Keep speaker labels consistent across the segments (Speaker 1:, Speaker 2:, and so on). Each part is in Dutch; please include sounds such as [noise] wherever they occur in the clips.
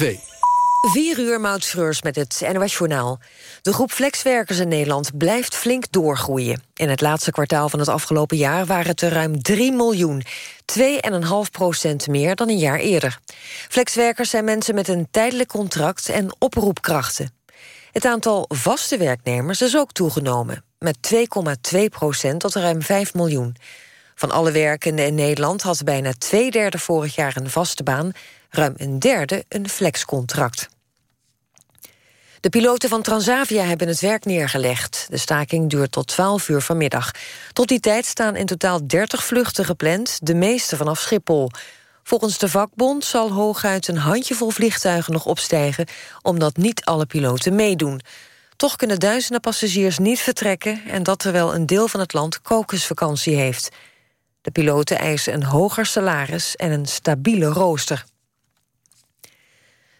Speaker 1: V.
Speaker 2: 4 uur Maud met het NOS Journaal. De groep flexwerkers in Nederland blijft flink doorgroeien. In het laatste kwartaal van het afgelopen jaar waren het er ruim 3 miljoen. 2,5 procent meer dan een jaar eerder. Flexwerkers zijn mensen met een tijdelijk contract en oproepkrachten. Het aantal vaste werknemers is ook toegenomen. Met 2,2 procent tot ruim 5 miljoen. Van alle werkenden in Nederland had bijna twee derde vorig jaar een vaste baan... ruim een derde een flexcontract. De piloten van Transavia hebben het werk neergelegd. De staking duurt tot 12 uur vanmiddag. Tot die tijd staan in totaal 30 vluchten gepland, de meeste vanaf Schiphol. Volgens de vakbond zal hooguit een handjevol vliegtuigen nog opstijgen... omdat niet alle piloten meedoen. Toch kunnen duizenden passagiers niet vertrekken... en dat terwijl een deel van het land kokosvakantie heeft. De piloten eisen een hoger salaris en een stabiele rooster.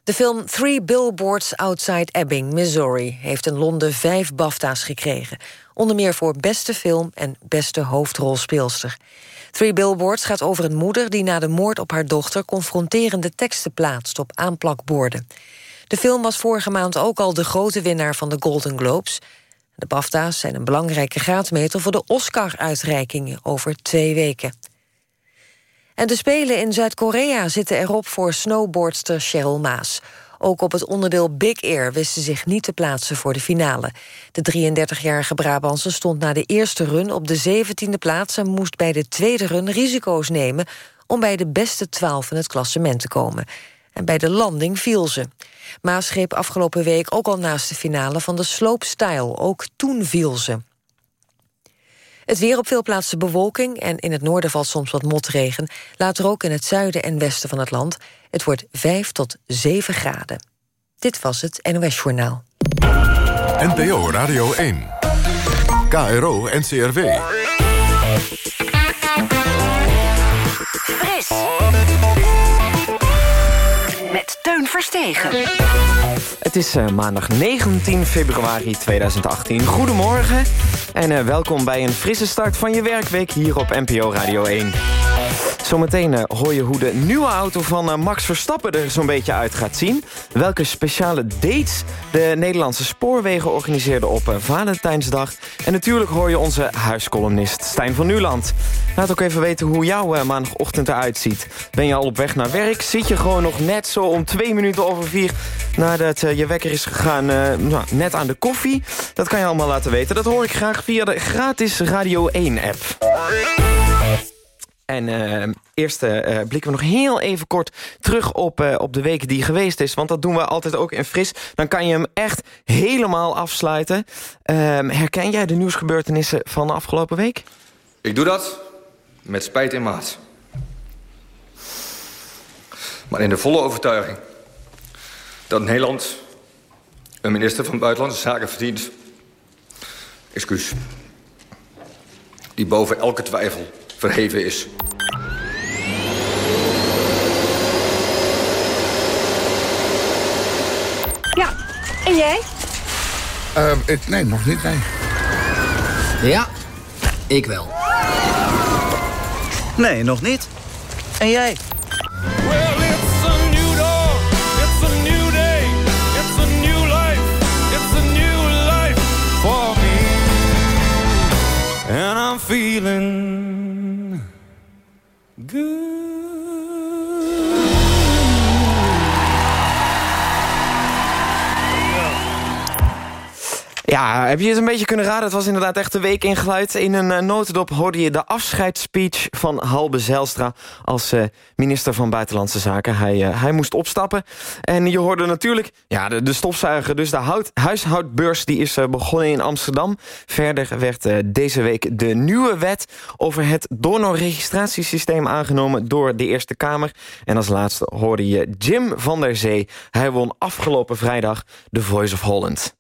Speaker 2: De film Three Billboards Outside Ebbing, Missouri... heeft in Londen vijf BAFTA's gekregen. Onder meer voor beste film en beste hoofdrolspeelster. Three Billboards gaat over een moeder... die na de moord op haar dochter confronterende teksten plaatst op aanplakborden. De film was vorige maand ook al de grote winnaar van de Golden Globes. De BAFTA's zijn een belangrijke graadmeter... voor de Oscar-uitreikingen over twee weken. En de Spelen in Zuid-Korea zitten erop voor snowboardster Cheryl Maas. Ook op het onderdeel Big Air wist ze zich niet te plaatsen voor de finale. De 33-jarige Brabantse stond na de eerste run op de 17e plaats... en moest bij de tweede run risico's nemen... om bij de beste 12 in het klassement te komen. En bij de landing viel ze. Maas greep afgelopen week ook al naast de finale van de slopestyle. Ook toen viel ze. Het weer op veel plaatsen bewolking en in het noorden valt soms wat motregen. Later ook in het zuiden en westen van het land. Het wordt 5 tot 7 graden. Dit was het NOS Journaal.
Speaker 3: NPO Radio 1. KRO NCRW.
Speaker 4: Fris. Met Teun Verstegen.
Speaker 5: Het is uh, maandag 19 februari 2018. Goedemorgen en uh, welkom bij een frisse start van je werkweek hier op NPO Radio 1. Zometeen uh, hoor je hoe de nieuwe auto van Max Verstappen er zo'n beetje uit gaat zien. Welke speciale dates de Nederlandse spoorwegen organiseerden op Valentijnsdag. En natuurlijk hoor je onze huiscolumnist Stijn van Nuland. Laat ook even weten hoe jouw maandagochtend eruit ziet. Ben je al op weg naar werk? Zit je gewoon nog net zo om twee minuten over vier... nadat je wekker is gegaan nou, net aan de koffie? Dat kan je allemaal laten weten. Dat hoor ik graag via de gratis Radio 1-app. En uh, eerst uh, blikken we nog heel even kort terug op, uh, op de week die geweest is. Want dat doen we altijd ook in Fris. Dan kan je hem echt helemaal afsluiten. Ehm, herken jij de nieuwsgebeurtenissen van de afgelopen week?
Speaker 6: Ik doe dat met spijt in maat. Maar in de volle overtuiging dat Nederland een minister van Buitenlandse Zaken verdient excuus. Die boven elke twijfel verheven is.
Speaker 7: Ja, en jij?
Speaker 8: Uh, ik, nee, nog niet, nee.
Speaker 9: Ja, ik wel.
Speaker 10: Nee, nog niet. En jij?
Speaker 5: Heb je het een beetje kunnen raden? Het was inderdaad echt de week ingeluid. In een uh, notendop hoorde je de afscheidsspeech van Halbe Zijlstra... als uh, minister van Buitenlandse Zaken. Hij, uh, hij moest opstappen. En je hoorde natuurlijk ja, de, de stofzuiger. Dus de hout, huishoudbeurs die is begonnen in Amsterdam. Verder werd deze week de nieuwe wet... over het donorregistratiesysteem aangenomen door de Eerste Kamer. En als laatste hoorde je Jim van der Zee. Hij won afgelopen vrijdag The Voice of Holland.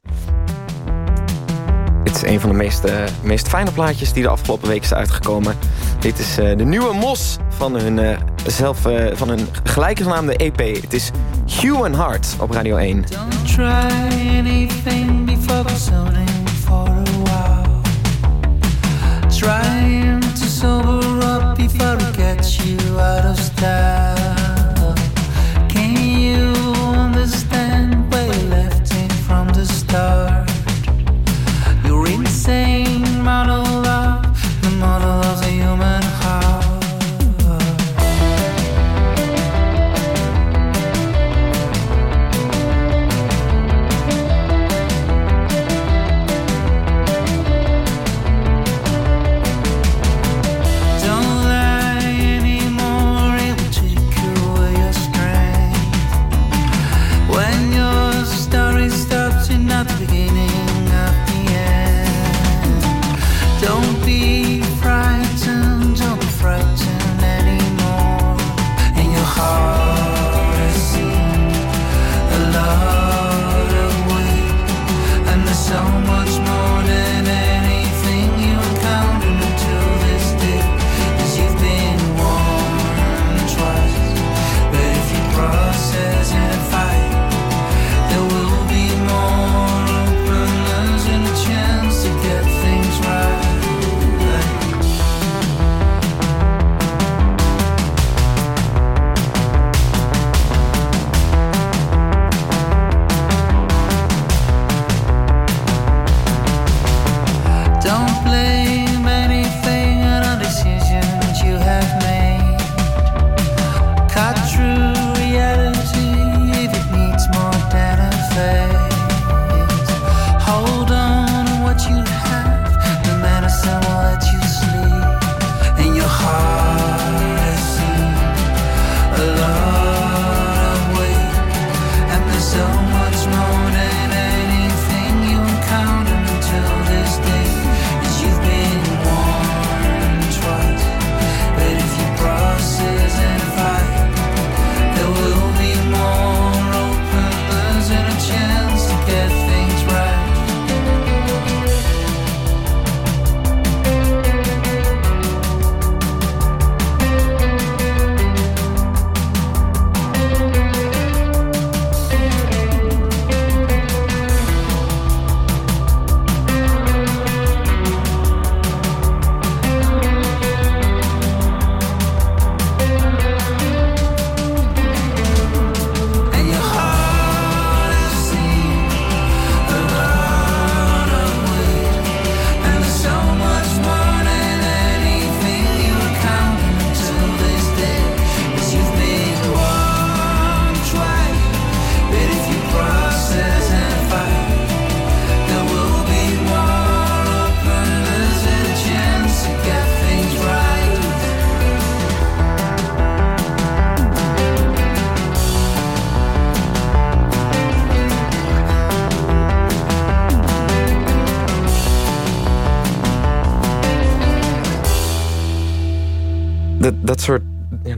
Speaker 5: Dit is een van de meest, meest fijne plaatjes die de afgelopen week is uitgekomen. Dit is uh, de nieuwe mos van hun, uh, zelf, van hun gelijkgenaamde EP. Het is Human Heart op Radio 1. Don't try anything before for a while. Trying to sober up before it gets you out of style. same model.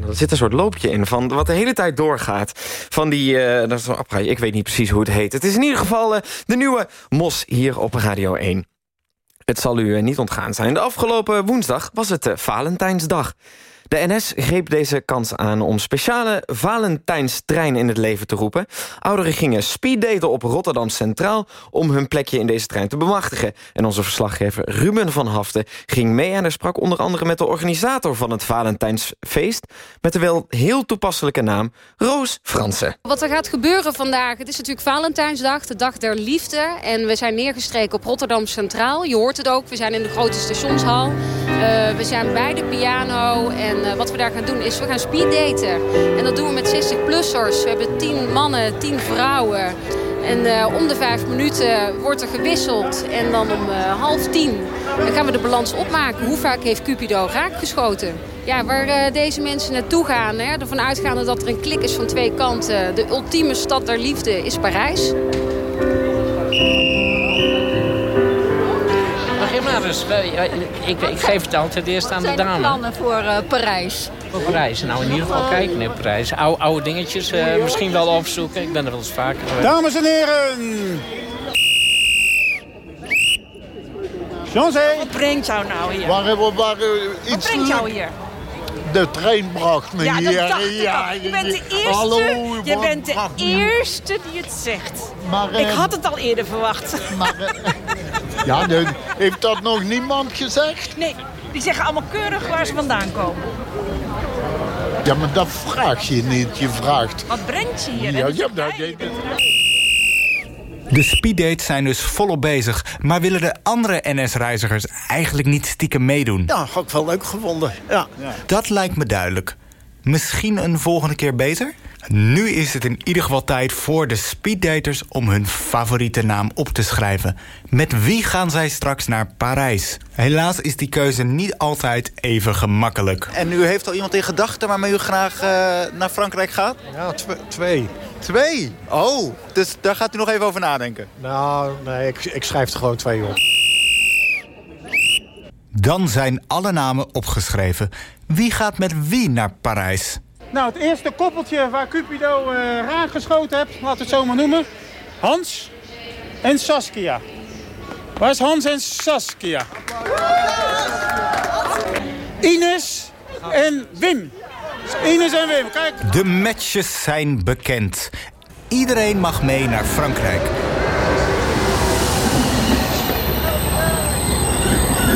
Speaker 5: Er zit een soort loopje in van wat de hele tijd doorgaat. Van die, uh, dat is een ik weet niet precies hoe het heet. Het is in ieder geval uh, de nieuwe Mos hier op Radio 1. Het zal u niet ontgaan zijn. De afgelopen woensdag was het Valentijnsdag. De NS greep deze kans aan om speciale Valentijnstrein in het leven te roepen. Ouderen gingen speeddaten op Rotterdam Centraal... om hun plekje in deze trein te bemachtigen. En onze verslaggever Ruben van Haften ging mee... en hij sprak onder andere met de organisator van het Valentijnsfeest... met de wel heel toepasselijke naam Roos Fransen.
Speaker 1: Wat er gaat gebeuren vandaag, het is natuurlijk Valentijnsdag... de dag der liefde. En we zijn neergestreken op Rotterdam Centraal. Je hoort het ook, we zijn in de grote stationshal. Uh, we zijn bij de piano en en uh, wat we daar gaan doen is, we gaan speeddaten. En dat doen we met 60-plussers. We hebben 10 mannen, 10 vrouwen. En uh, om de vijf minuten wordt er gewisseld. En dan om uh, half tien dan gaan we de balans opmaken. Hoe vaak heeft Cupido raakgeschoten? Ja, waar deze mensen naartoe gaan, hè, ervan uitgaande dat er een klik is van twee kanten. De ultieme stad der liefde is Parijs.
Speaker 11: Dus ik, ik, geef het altijd eerst aan de dame. Wat
Speaker 12: plannen voor uh, Parijs?
Speaker 11: Voor Parijs. Nou, in ieder geval kijken naar Parijs. Oude, oude dingetjes uh, misschien wel opzoeken. Ik ben er wel eens vaker geweest.
Speaker 13: Dames en heren! Jean-Zé!
Speaker 12: Wat brengt jou nou hier?
Speaker 8: Waar, waar, waar, iets
Speaker 12: Wat brengt jou hier?
Speaker 8: De trein bracht me
Speaker 12: ja,
Speaker 8: hier.
Speaker 12: Dat ja, je bent de eerste, Hallo, je bent de eerste die het zegt. Maar, ik had het al eerder verwacht.
Speaker 8: Maar, ja, de, heeft dat nog niemand gezegd?
Speaker 12: Nee, die zeggen allemaal keurig waar ze vandaan komen.
Speaker 8: Ja, maar dat vraag je niet. Je vraagt...
Speaker 12: Wat brengt je hier?
Speaker 8: Ja, ja, dat,
Speaker 14: de speeddates zijn dus volop bezig. Maar willen de andere NS-reizigers eigenlijk niet stiekem meedoen?
Speaker 13: Ja, had ik wel leuk gevonden. Ja.
Speaker 14: Dat lijkt me duidelijk. Misschien een volgende keer beter? Nu is het in ieder geval tijd voor de speeddaters om hun favoriete naam op te schrijven. Met wie gaan zij straks naar Parijs? Helaas is die keuze niet altijd even gemakkelijk.
Speaker 10: En u heeft al iemand in gedachten waarmee u graag uh, naar Frankrijk gaat?
Speaker 13: Ja, twee.
Speaker 10: Twee? Oh, dus daar gaat u nog even over nadenken?
Speaker 13: Nou, nee, ik, ik schrijf er gewoon twee op.
Speaker 14: Dan zijn alle namen opgeschreven. Wie gaat met wie naar Parijs?
Speaker 13: Nou, het eerste koppeltje waar Cupido uh, raak geschoten hebt, we het zo maar noemen. Hans en Saskia. Waar is Hans en Saskia? Ines en Wim. Ines en Wim, kijk.
Speaker 14: De matches zijn bekend. Iedereen mag mee naar Frankrijk.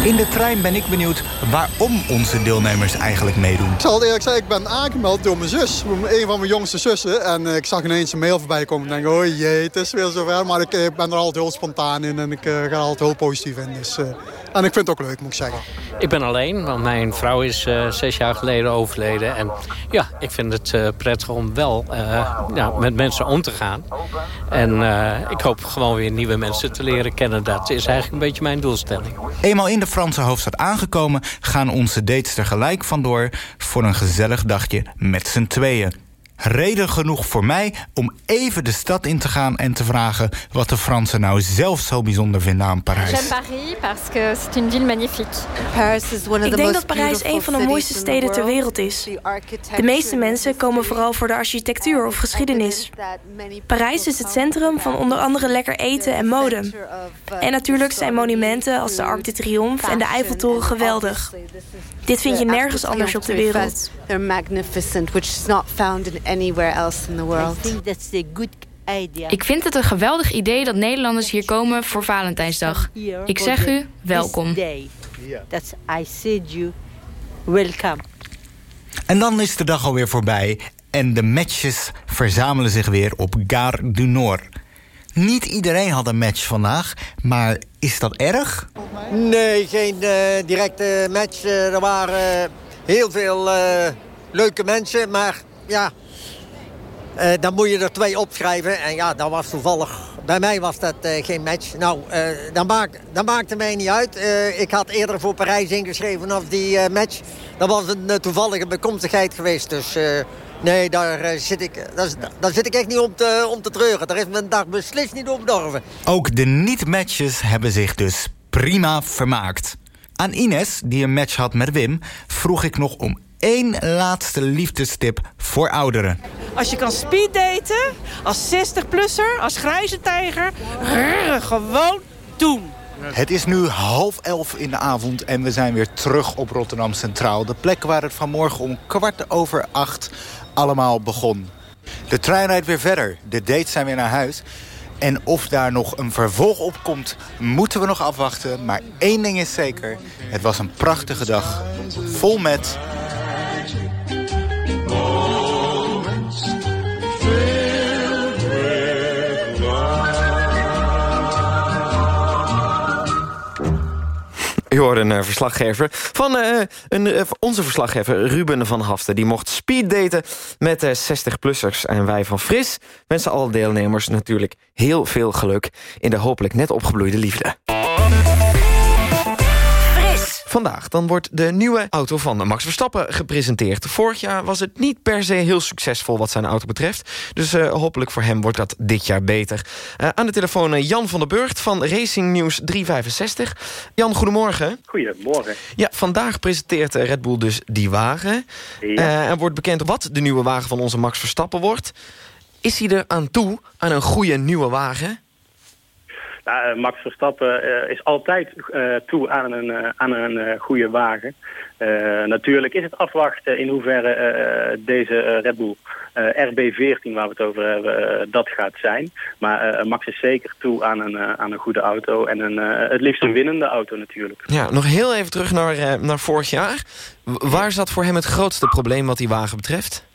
Speaker 14: In de trein ben ik benieuwd waarom onze deelnemers eigenlijk meedoen.
Speaker 15: Ik zal eerlijk zeggen, ik ben aangemeld door mijn zus. Een van mijn jongste zussen. En eh, ik zag ineens een mail voorbij komen. En denk, oh jee, het is weer zover. Maar ik, eh, ben er altijd heel spontaan in en ik uh, ga er altijd heel positief in. Dus, en ik vind het ook leuk, moet ik zeggen.
Speaker 11: Ik ben alleen, want mijn vrouw is uh, zes jaar geleden overleden. En ja, ik vind het uh, prettig om wel uh, ja, met mensen om te gaan. En ik hoop gewoon weer nieuwe mensen te leren kennen. Dat is eigenlijk een beetje mijn doelstelling.
Speaker 14: Eenmaal in de Franse hoofdstad aangekomen... gaan onze dates er gelijk vandoor voor een gezellig dagje met z'n tweeën. Reden genoeg voor mij om even de stad in te gaan en te vragen wat de Fransen nou zelf zo bijzonder vinden aan Parijs.
Speaker 16: J'aime Paris parce que c'est une ville magnifique.
Speaker 17: Paris is one of Ik denk dat Parijs een van de mooiste steden ter wereld is. De meeste mensen komen vooral voor de architectuur of geschiedenis. Parijs is het centrum van onder andere lekker eten en mode. En natuurlijk zijn monumenten als de Arc de Triomphe en de Eiffeltoren geweldig. Dit vind je nergens anders op de wereld.
Speaker 18: They're magnificent, which is not found in anywhere else in the world.
Speaker 16: Ik vind het een geweldig idee dat Nederlanders hier komen voor Valentijnsdag. Ik zeg u, welkom.
Speaker 14: En dan is de dag alweer voorbij en de matches verzamelen zich weer op Gare du Nord. Niet iedereen had een match vandaag, maar is dat erg?
Speaker 19: Nee, geen uh, directe match. Uh, er waren heel veel uh, leuke mensen, maar ja... dan moet je er twee opschrijven. En ja, dat was toevallig... Bij mij was dat geen match. Nou, dat, maakt, dat maakte mij niet uit. ik had eerder voor Parijs ingeschreven of die match. Dat was een toevallige bekomstigheid geweest, dus... Nee, daar, zit ik, daar, daar, zit ik echt niet om te, om te treuren. Daar is mijn dag beslist niet op dorven.
Speaker 14: Ook de niet-matches hebben zich dus prima vermaakt. Aan Ines, die een match had met Wim, vroeg ik nog om één laatste liefdestip voor ouderen.
Speaker 12: Als je kan speeddaten, als 60-plusser, als grijze tijger... gewoon doen.
Speaker 14: Het is nu half elf in de avond en we zijn weer terug op Rotterdam Centraal. De plek waar het vanmorgen om kwart over acht allemaal begon. De trein rijdt weer verder, de dates zijn weer naar huis... En of daar nog een vervolg op komt, moeten we nog afwachten. Maar één ding is zeker, het was een prachtige dag. Vol met...
Speaker 5: Je een uh, verslaggever van uh, een, uh, onze verslaggever Ruben van Haften. Die mocht speeddaten met 60-plussers. En wij van Fris wensen alle deelnemers natuurlijk heel veel geluk... in de hopelijk net opgebloeide liefde. Vandaag dan wordt de nieuwe auto van Max Verstappen gepresenteerd. Vorig jaar was het niet per se heel succesvol wat zijn auto betreft. Dus uh, hopelijk voor hem wordt dat dit jaar beter. Uh, aan de telefoon uh, Jan van der Burgt van Racing News 365. Jan, goedemorgen.
Speaker 20: Goedemorgen.
Speaker 5: Ja, vandaag presenteert Red Bull dus die wagen. Ja. er wordt bekend wat de nieuwe wagen van onze Max Verstappen wordt. Is hij er aan toe, aan een goede nieuwe wagen?
Speaker 20: Nou, Max Verstappen uh, is altijd uh, toe aan een, aan een goede wagen. natuurlijk is het afwachten in hoeverre deze Red Bull RB14, waar we het over hebben, dat gaat zijn. Maar Max is zeker toe aan een, aan een goede auto en een, het liefst een winnende auto natuurlijk.
Speaker 5: Ja, nog heel even terug naar, naar vorig jaar. Waar zat voor hem het grootste probleem wat die wagen betreft?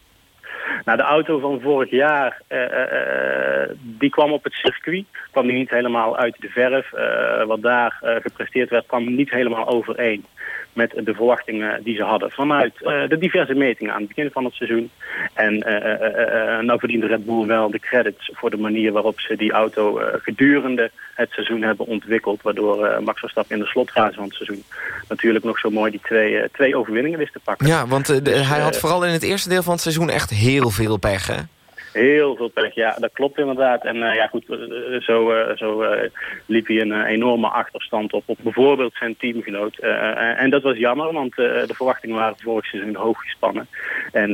Speaker 20: Nou, de auto van vorig jaar, uh, uh, die kwam op het circuit. Kwam die niet helemaal uit de verf. Wat daar gepresteerd werd, kwam niet helemaal overeen met de verwachtingen die ze hadden vanuit uh, de diverse metingen aan het begin van het seizoen. En uh, nou verdient Red Bull wel de credits voor de manier waarop ze die auto gedurende het seizoen hebben ontwikkeld. Waardoor Max Verstappen in de slotfase van het seizoen natuurlijk nog zo mooi die twee, twee overwinningen wist te pakken.
Speaker 5: Ja, want dus, hij had vooral in het eerste deel van het seizoen echt heel veel pech, hè?
Speaker 20: Heel veel pech, ja, dat klopt inderdaad. En uh, ja, goed, zo, uh, zo uh, liep hij een enorme achterstand op, op bijvoorbeeld zijn teamgenoot. en dat was jammer, want de verwachtingen waren vorig seizoen hoog gespannen. En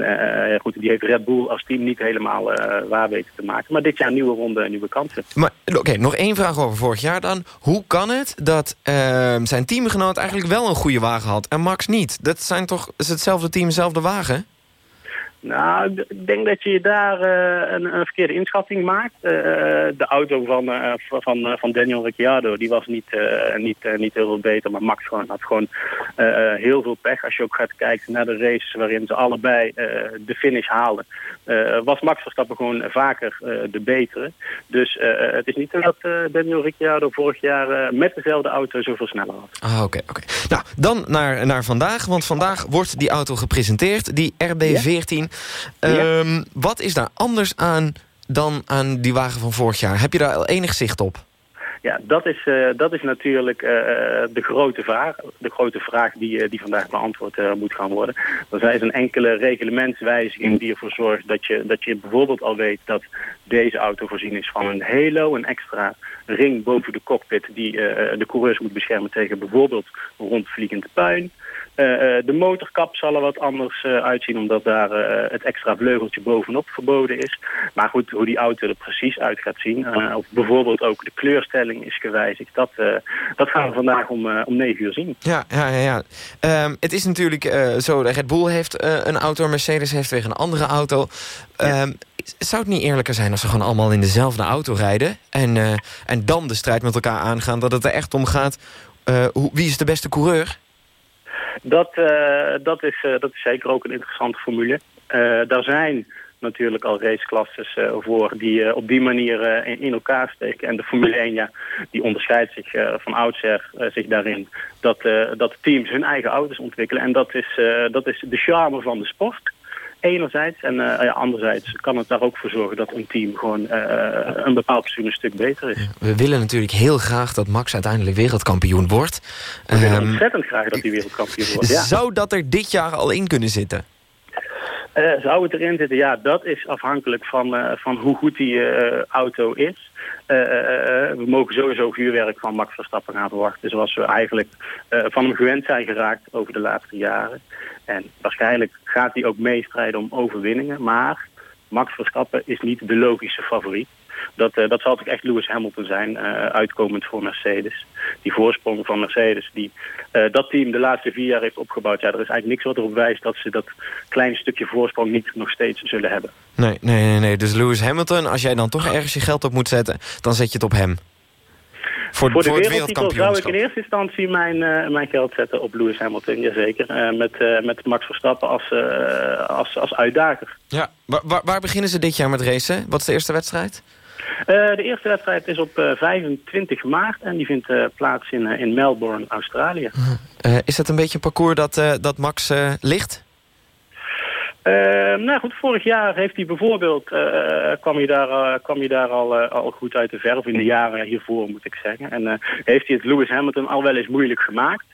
Speaker 20: goed, die heeft Red Bull als team niet helemaal waar weten te maken. Maar dit jaar nieuwe ronde, nieuwe kansen.
Speaker 5: Maar oké, nog één vraag over vorig jaar dan. Hoe kan het dat ehm, zijn teamgenoot eigenlijk wel een goede wagen had en Max niet? Dat zijn toch hetzelfde team, dezelfde wagen?
Speaker 20: Nou, ik denk dat je daar uh, een, een, verkeerde inschatting maakt. Uh, de auto van, van, van Daniel Ricciardo, die was niet, niet, niet heel veel beter. Maar Max gewoon, had gewoon heel veel pech. Als je ook gaat kijken naar de races waarin ze allebei de finish haalden. was Max Verstappen gewoon vaker de betere. Dus het is niet zo dat Daniel Ricciardo vorig jaar met dezelfde auto zoveel sneller had.
Speaker 5: Ah, oké, oké. Nou, dan naar, naar vandaag. Want vandaag wordt die auto gepresenteerd. Die RB14. Um, wat is daar anders aan dan aan die wagen van vorig jaar? Heb je daar al enig zicht op?
Speaker 20: Ja, dat is, uh, dat is natuurlijk uh, de grote vraag. De grote vraag die, uh, die vandaag beantwoord moet gaan worden. Er is een enkele reglementswijziging die ervoor zorgt dat je, dat je bijvoorbeeld al weet dat deze auto voorzien is van een halo, een extra ring boven de cockpit die de coureurs moet beschermen tegen bijvoorbeeld rondvliegend puin. Uh, de motorkap zal er wat anders uh, uitzien, omdat daar het extra vleugeltje bovenop verboden is. Maar goed, hoe die auto er precies uit gaat zien, of bijvoorbeeld ook de kleurstelling is gewijzigd, dat, dat gaan we vandaag om, om 9 uur zien.
Speaker 5: Ja, ja, ja. ja. Um, het is natuurlijk zo, Red Bull heeft een auto, Mercedes heeft weer een andere auto. Ja. Um, zou het niet eerlijker zijn als ze gewoon allemaal in dezelfde auto rijden... en, en dan de strijd met elkaar aangaan, dat het er echt om gaat... wie is de beste coureur?
Speaker 20: Dat, uh, dat, is, uh, dat is zeker ook een interessante formule. Uh, daar zijn natuurlijk al raceklasses voor die op die manier in, in, elkaar steken. En de Formule 1 ja, die onderscheidt zich van oudsher zich daarin dat, dat teams hun eigen auto's ontwikkelen. En dat is, dat is de charme van de sport enerzijds. En uh, ja, anderzijds kan het daar ook voor zorgen dat een team gewoon uh, een bepaald seizoen een stuk beter is.
Speaker 5: We willen natuurlijk heel graag dat Max uiteindelijk wereldkampioen wordt.
Speaker 20: We willen um, ontzettend graag dat hij wereldkampioen wordt, ja.
Speaker 5: Zou dat er dit jaar al in kunnen zitten?
Speaker 21: Zou het erin zitten? Ja, dat is afhankelijk van, van hoe goed die auto is. we mogen sowieso vuurwerk van Max Verstappen gaan verwachten. Zoals we eigenlijk van hem gewend zijn geraakt over de laatste jaren. En waarschijnlijk gaat hij ook meestrijden om overwinningen. Maar Max Verstappen is niet de logische favoriet. Dat, uh, dat zal toch echt Lewis Hamilton zijn, uh, uitkomend voor Mercedes. Die voorsprong van Mercedes, die uh, dat team de laatste vier jaar heeft opgebouwd. Ja, er is eigenlijk niks wat erop wijst dat ze dat kleine stukje voorsprong niet nog steeds zullen hebben.
Speaker 5: Nee, nee, nee. nee. Dus Lewis Hamilton, als jij dan toch ergens je geld op moet zetten, dan zet je het op hem.
Speaker 21: Voor, voor, de voor wereldtitel zou ik in eerste instantie mijn, uh, mijn geld zetten op Lewis Hamilton, jazeker. Uh, met, uh, met Max Verstappen als, als, als uitdager.
Speaker 5: Ja, waar, waar beginnen ze dit jaar met racen? Wat is de eerste wedstrijd?
Speaker 21: De eerste wedstrijd is op 25 maart en die vindt plaats in, in Melbourne, Australië.
Speaker 5: is dat een beetje een parcours dat, dat Max ligt?
Speaker 21: Uh, nou goed, vorig jaar heeft hij bijvoorbeeld, kwam hij daar, kwam hij daar al, al goed uit de verf, in de jaren hiervoor moet ik zeggen. En heeft hij het Lewis Hamilton al wel eens moeilijk gemaakt.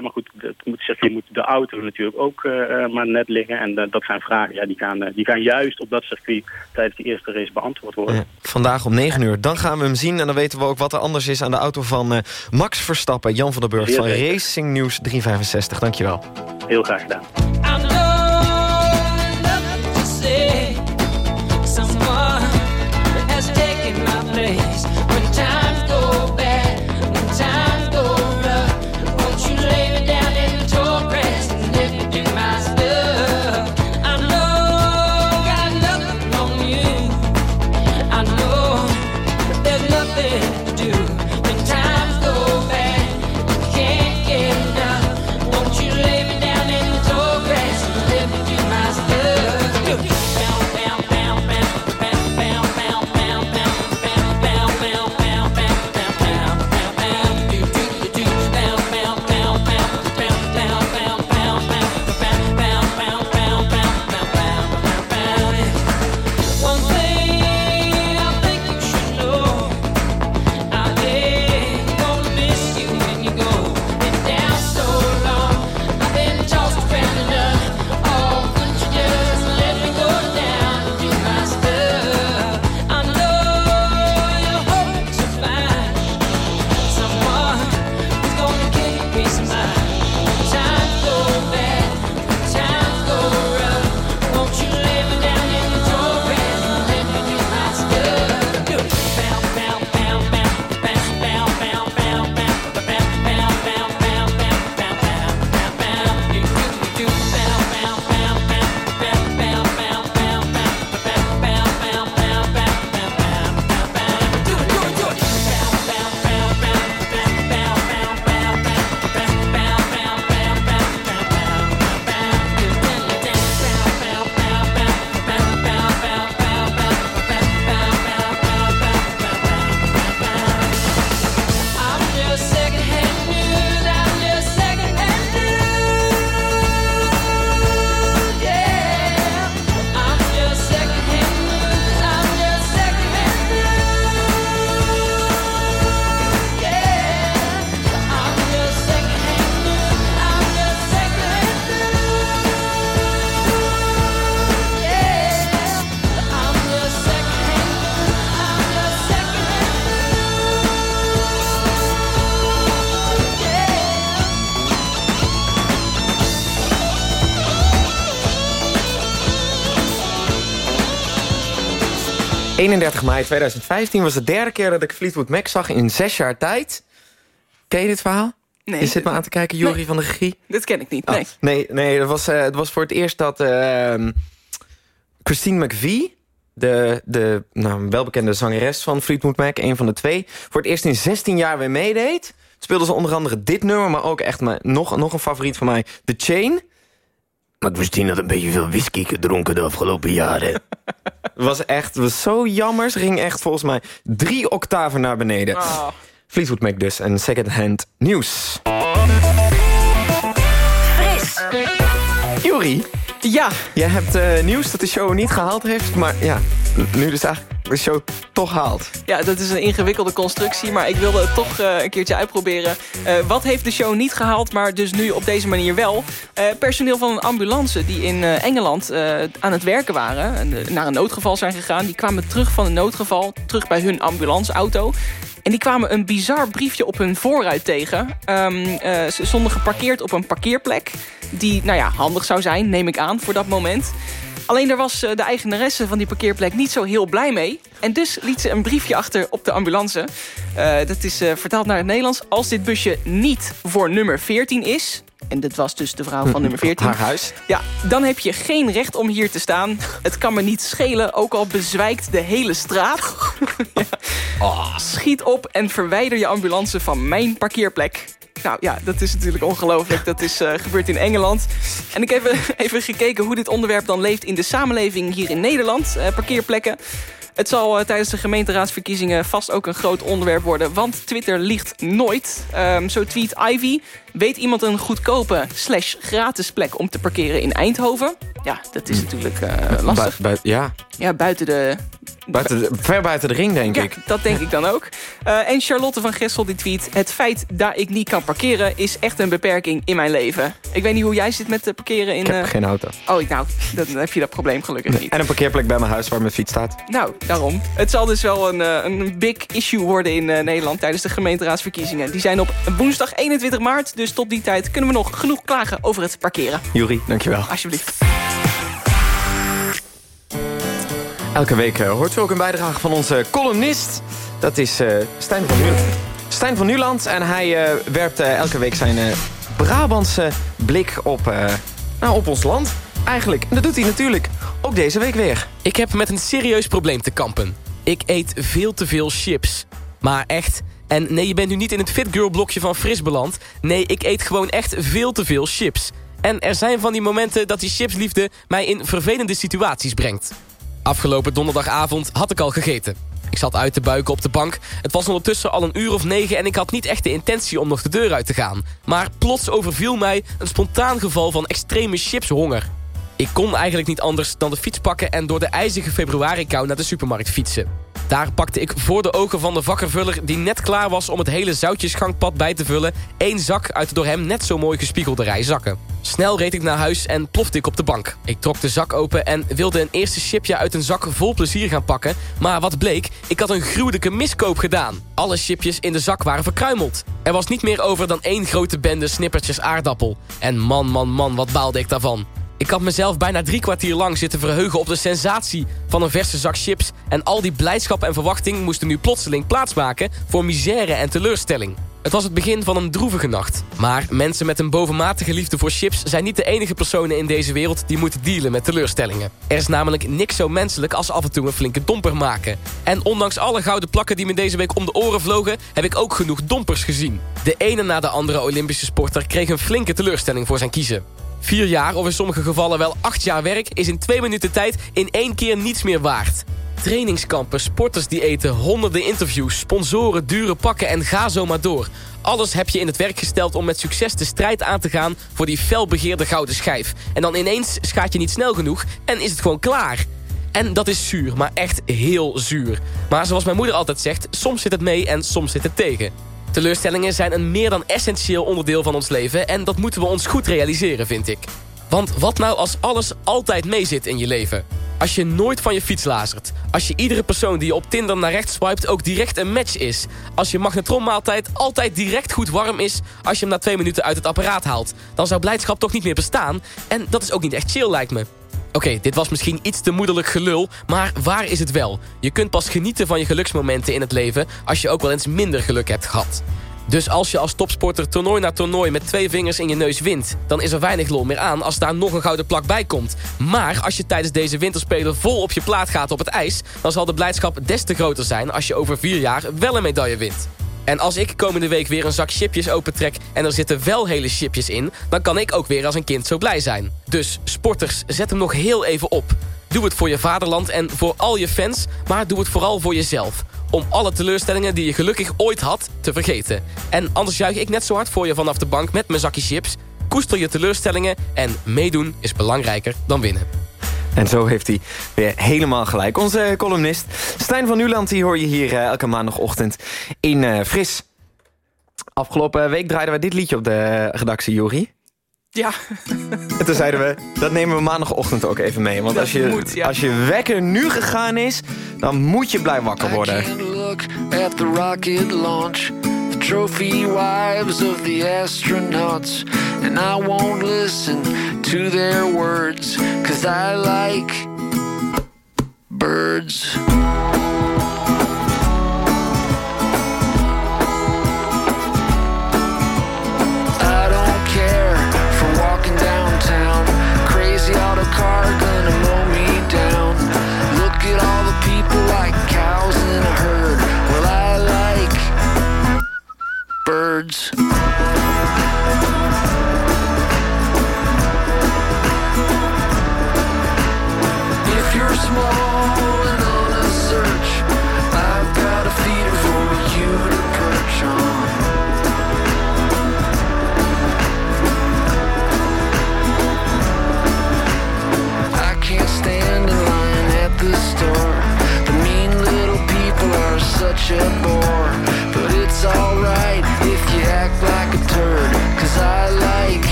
Speaker 21: Maar goed, het moet, je moet de auto natuurlijk ook maar net liggen. En dat zijn vragen, ja, die, gaan, die gaan juist op dat circuit tijdens de eerste race beantwoord worden.
Speaker 5: vandaag om 9 uur, dan gaan we hem zien. En dan weten we ook wat er anders is aan de auto van Max Verstappen. Jan van der Burg van Racing News 365, dankjewel.
Speaker 21: Heel graag gedaan.
Speaker 5: ...31 mei 2015 was de derde keer dat ik Fleetwood Mac zag in zes jaar tijd. Ken je dit verhaal?
Speaker 22: Nee.
Speaker 5: Je zit me aan te kijken, Jury van de regie.
Speaker 22: Dit ken ik niet,
Speaker 5: oh,
Speaker 22: nee.
Speaker 5: nee, nee het, was, uh, het was voor het eerst dat uh, Christine McVie... de, de nou, welbekende zangeres van Fleetwood Mac, een van de twee... voor het eerst in 16 jaar weer meedeed. Speelde ze onder andere dit nummer, maar ook echt mijn, nog, nog een favoriet van mij... The Chain...
Speaker 23: Maar Christine had een beetje veel whisky gedronken de afgelopen jaren.
Speaker 5: Het [laughs] was echt was zo jammer. Ze ging echt volgens mij drie octaven naar beneden. Oh. Fleetwood Mac dus en secondhand nieuws.
Speaker 24: Fris.
Speaker 5: Juri.
Speaker 22: Ja.
Speaker 5: Jij hebt uh, nieuws dat de show niet gehaald heeft. Maar ja, nu dus eigenlijk show toch haalt.
Speaker 22: Ja, dat is een ingewikkelde constructie, maar ik wilde het toch uh, een keertje uitproberen. Uh, wat heeft de show niet gehaald, maar dus nu op deze manier wel? Uh, personeel van een ambulance die in Engeland aan het werken waren... en naar een noodgeval zijn gegaan, die kwamen terug van een noodgeval... terug bij hun ambulanceauto... En die kwamen een bizar briefje op hun voorruit tegen. Um, ze stonden geparkeerd op een parkeerplek. Die, nou ja, handig zou zijn, neem ik aan, voor dat moment. Alleen daar was eh, de eigenaresse van die parkeerplek niet zo heel blij mee. En dus liet ze een briefje achter op de ambulance. Uh, dat is uh, vertaald naar het Nederlands. Als dit busje niet voor nummer 14 is... en dit was dus de vrouw van [laughs] nummer 14...
Speaker 5: Haar huis.
Speaker 22: Ja, dan heb je geen recht om hier te staan. Het kan me niet schelen, ook al bezwijkt de hele straat. [laughs] ja. oh. Schiet op en verwijder je ambulance van mijn parkeerplek. Nou ja, dat is natuurlijk ongelooflijk. Dat is uh, gebeurd in Engeland. En ik heb [laughs] even gekeken hoe dit onderwerp dan leeft in de samenleving hier in Nederland. Uh, parkeerplekken. Het zal uh, tijdens de gemeenteraadsverkiezingen vast ook een groot onderwerp worden. Want Twitter liegt nooit. Um, zo tweet Ivy. Weet iemand een goedkope slash gratis plek om te parkeren in Eindhoven? Ja, dat is natuurlijk lastig.
Speaker 5: Bu ja.
Speaker 22: ja, buiten de
Speaker 5: Buiten ver buiten de ring, denk
Speaker 22: ja,
Speaker 5: ik.
Speaker 22: dat denk ik dan ook. Uh, en Charlotte van Gessel die tweet... Het feit dat ik niet kan parkeren is echt een beperking in mijn leven. Ik weet niet hoe jij zit met parkeren in...
Speaker 5: Ik heb uh... geen auto.
Speaker 22: Oh, nou, dan heb je dat probleem gelukkig
Speaker 5: nee.
Speaker 22: niet.
Speaker 5: En een parkeerplek bij mijn huis waar mijn fiets staat.
Speaker 22: Nou, daarom. Het zal dus wel een, uh, een big issue worden in Nederland... tijdens de gemeenteraadsverkiezingen. Die zijn op woensdag 21 maart. Dus tot die tijd kunnen we nog genoeg klagen over het parkeren.
Speaker 5: Juri, dankjewel.
Speaker 22: Alsjeblieft.
Speaker 5: Elke week uh, hoort u ook een bijdrage van onze columnist. Dat is uh, Stijn van Nuland. Stijn van Nuland. En hij uh, werpt elke week zijn Brabantse blik op, nou, op ons land. Eigenlijk. En dat doet hij natuurlijk ook deze week weer.
Speaker 25: Ik heb met een serieus probleem te kampen. Ik eet veel te veel chips. Maar echt... En nee, je bent nu niet in het Fit Girl blokje van Fris beland. Nee, ik eet gewoon echt veel te veel chips. En er zijn van die momenten dat die chipsliefde mij in vervelende situaties brengt. Afgelopen donderdagavond had ik al gegeten. Ik zat uit te buiken op de bank. Het was ondertussen al een uur of negen en ik had niet echt de intentie om nog de deur uit te gaan. Maar plots overviel mij een spontaan geval van extreme chipshonger. Ik kon eigenlijk niet anders dan de fiets pakken en door de ijzige februari-kou naar de supermarkt fietsen. Daar pakte ik voor de ogen van de vakkervuller die net klaar was om het hele zoutjesgangpad bij te vullen... één zak uit de door hem net zo mooi gespiegelde rij zakken. Snel reed ik naar huis en plofte ik op de bank. Ik trok de zak open en wilde een eerste chipje uit een zak vol plezier gaan pakken. Maar wat bleek, ik had een gruwelijke miskoop gedaan. Alle chipjes in de zak waren verkruimeld. Er was niet meer over dan één grote bende snippertjes aardappel. En man, man, man, wat baalde ik daarvan. Ik had mezelf bijna drie kwartier lang zitten verheugen op de sensatie van een verse zak chips... en al die blijdschap en verwachting moesten nu plotseling plaatsmaken voor misère en teleurstelling. Het was het begin van een droevige nacht. Maar mensen met een bovenmatige liefde voor chips... zijn niet de enige personen in deze wereld die moeten dealen met teleurstellingen. Er is namelijk niks zo menselijk als af en toe een flinke domper maken. En ondanks alle gouden plakken die me deze week om de oren vlogen... heb ik ook genoeg dompers gezien. De ene na de andere Olympische sporter kreeg een flinke teleurstelling voor zijn kiezen. Vier jaar, of in sommige gevallen wel acht jaar werk... is in twee minuten tijd in één keer niets meer waard. Trainingskampen, sporters die eten, honderden interviews... sponsoren, dure pakken en ga zo maar door. Alles heb je in het werk gesteld om met succes de strijd aan te gaan... voor die felbegeerde gouden schijf. En dan ineens schaat je niet snel genoeg en is het gewoon klaar. En dat is zuur, maar echt heel zuur. Maar zoals mijn moeder altijd zegt, soms zit het mee en soms zit het tegen. Teleurstellingen zijn een meer dan essentieel onderdeel van ons leven... en dat moeten we ons goed realiseren, vind ik. Want wat nou als alles altijd meezit in je leven? Als je nooit van je fiets lazert. Als je iedere persoon die je op Tinder naar rechts swipet ook direct een match is. Als je magnetronmaaltijd altijd direct goed warm is... als je hem na twee minuten uit het apparaat haalt. Dan zou blijdschap toch niet meer bestaan. En dat is ook niet echt chill, lijkt me. Oké, dit was misschien iets te moederlijk gelul, maar waar is het wel? Je kunt pas genieten van je geluksmomenten in het leven... als je ook wel eens minder geluk hebt gehad. Dus als je als topsporter toernooi na toernooi met twee vingers in je neus wint... dan is er weinig lol meer aan als daar nog een gouden plak bij komt. Maar als je tijdens deze winterspelen vol op je plaat gaat op het ijs... dan zal de blijdschap des te groter zijn als je over vier jaar wel een medaille wint. En als ik komende week weer een zak chipjes opentrek... en er zitten wel hele chipjes in... dan kan ik ook weer als een kind zo blij zijn. Dus sporters, zet hem nog heel even op. Doe het voor je vaderland en voor al je fans... maar doe het vooral voor jezelf. Om alle teleurstellingen die je gelukkig ooit had te vergeten. En anders juich ik net zo hard voor je vanaf de bank met mijn zakje chips. Koester je teleurstellingen en meedoen is belangrijker dan winnen.
Speaker 5: En zo heeft hij weer helemaal gelijk. Onze columnist Stijn van Nuland die hoor je hier uh, elke maandagochtend in uh, Fris. Afgelopen week draaiden we dit liedje op de redactie, Jori.
Speaker 22: Ja.
Speaker 5: En toen zeiden we, dat nemen we maandagochtend ook even mee. Want als je,
Speaker 22: moet, ja.
Speaker 5: als je wekker nu gegaan is, dan moet je blij wakker worden.
Speaker 26: look at the rocket launch. The trophy wives of the astronauts. And I won't listen to their I like birds.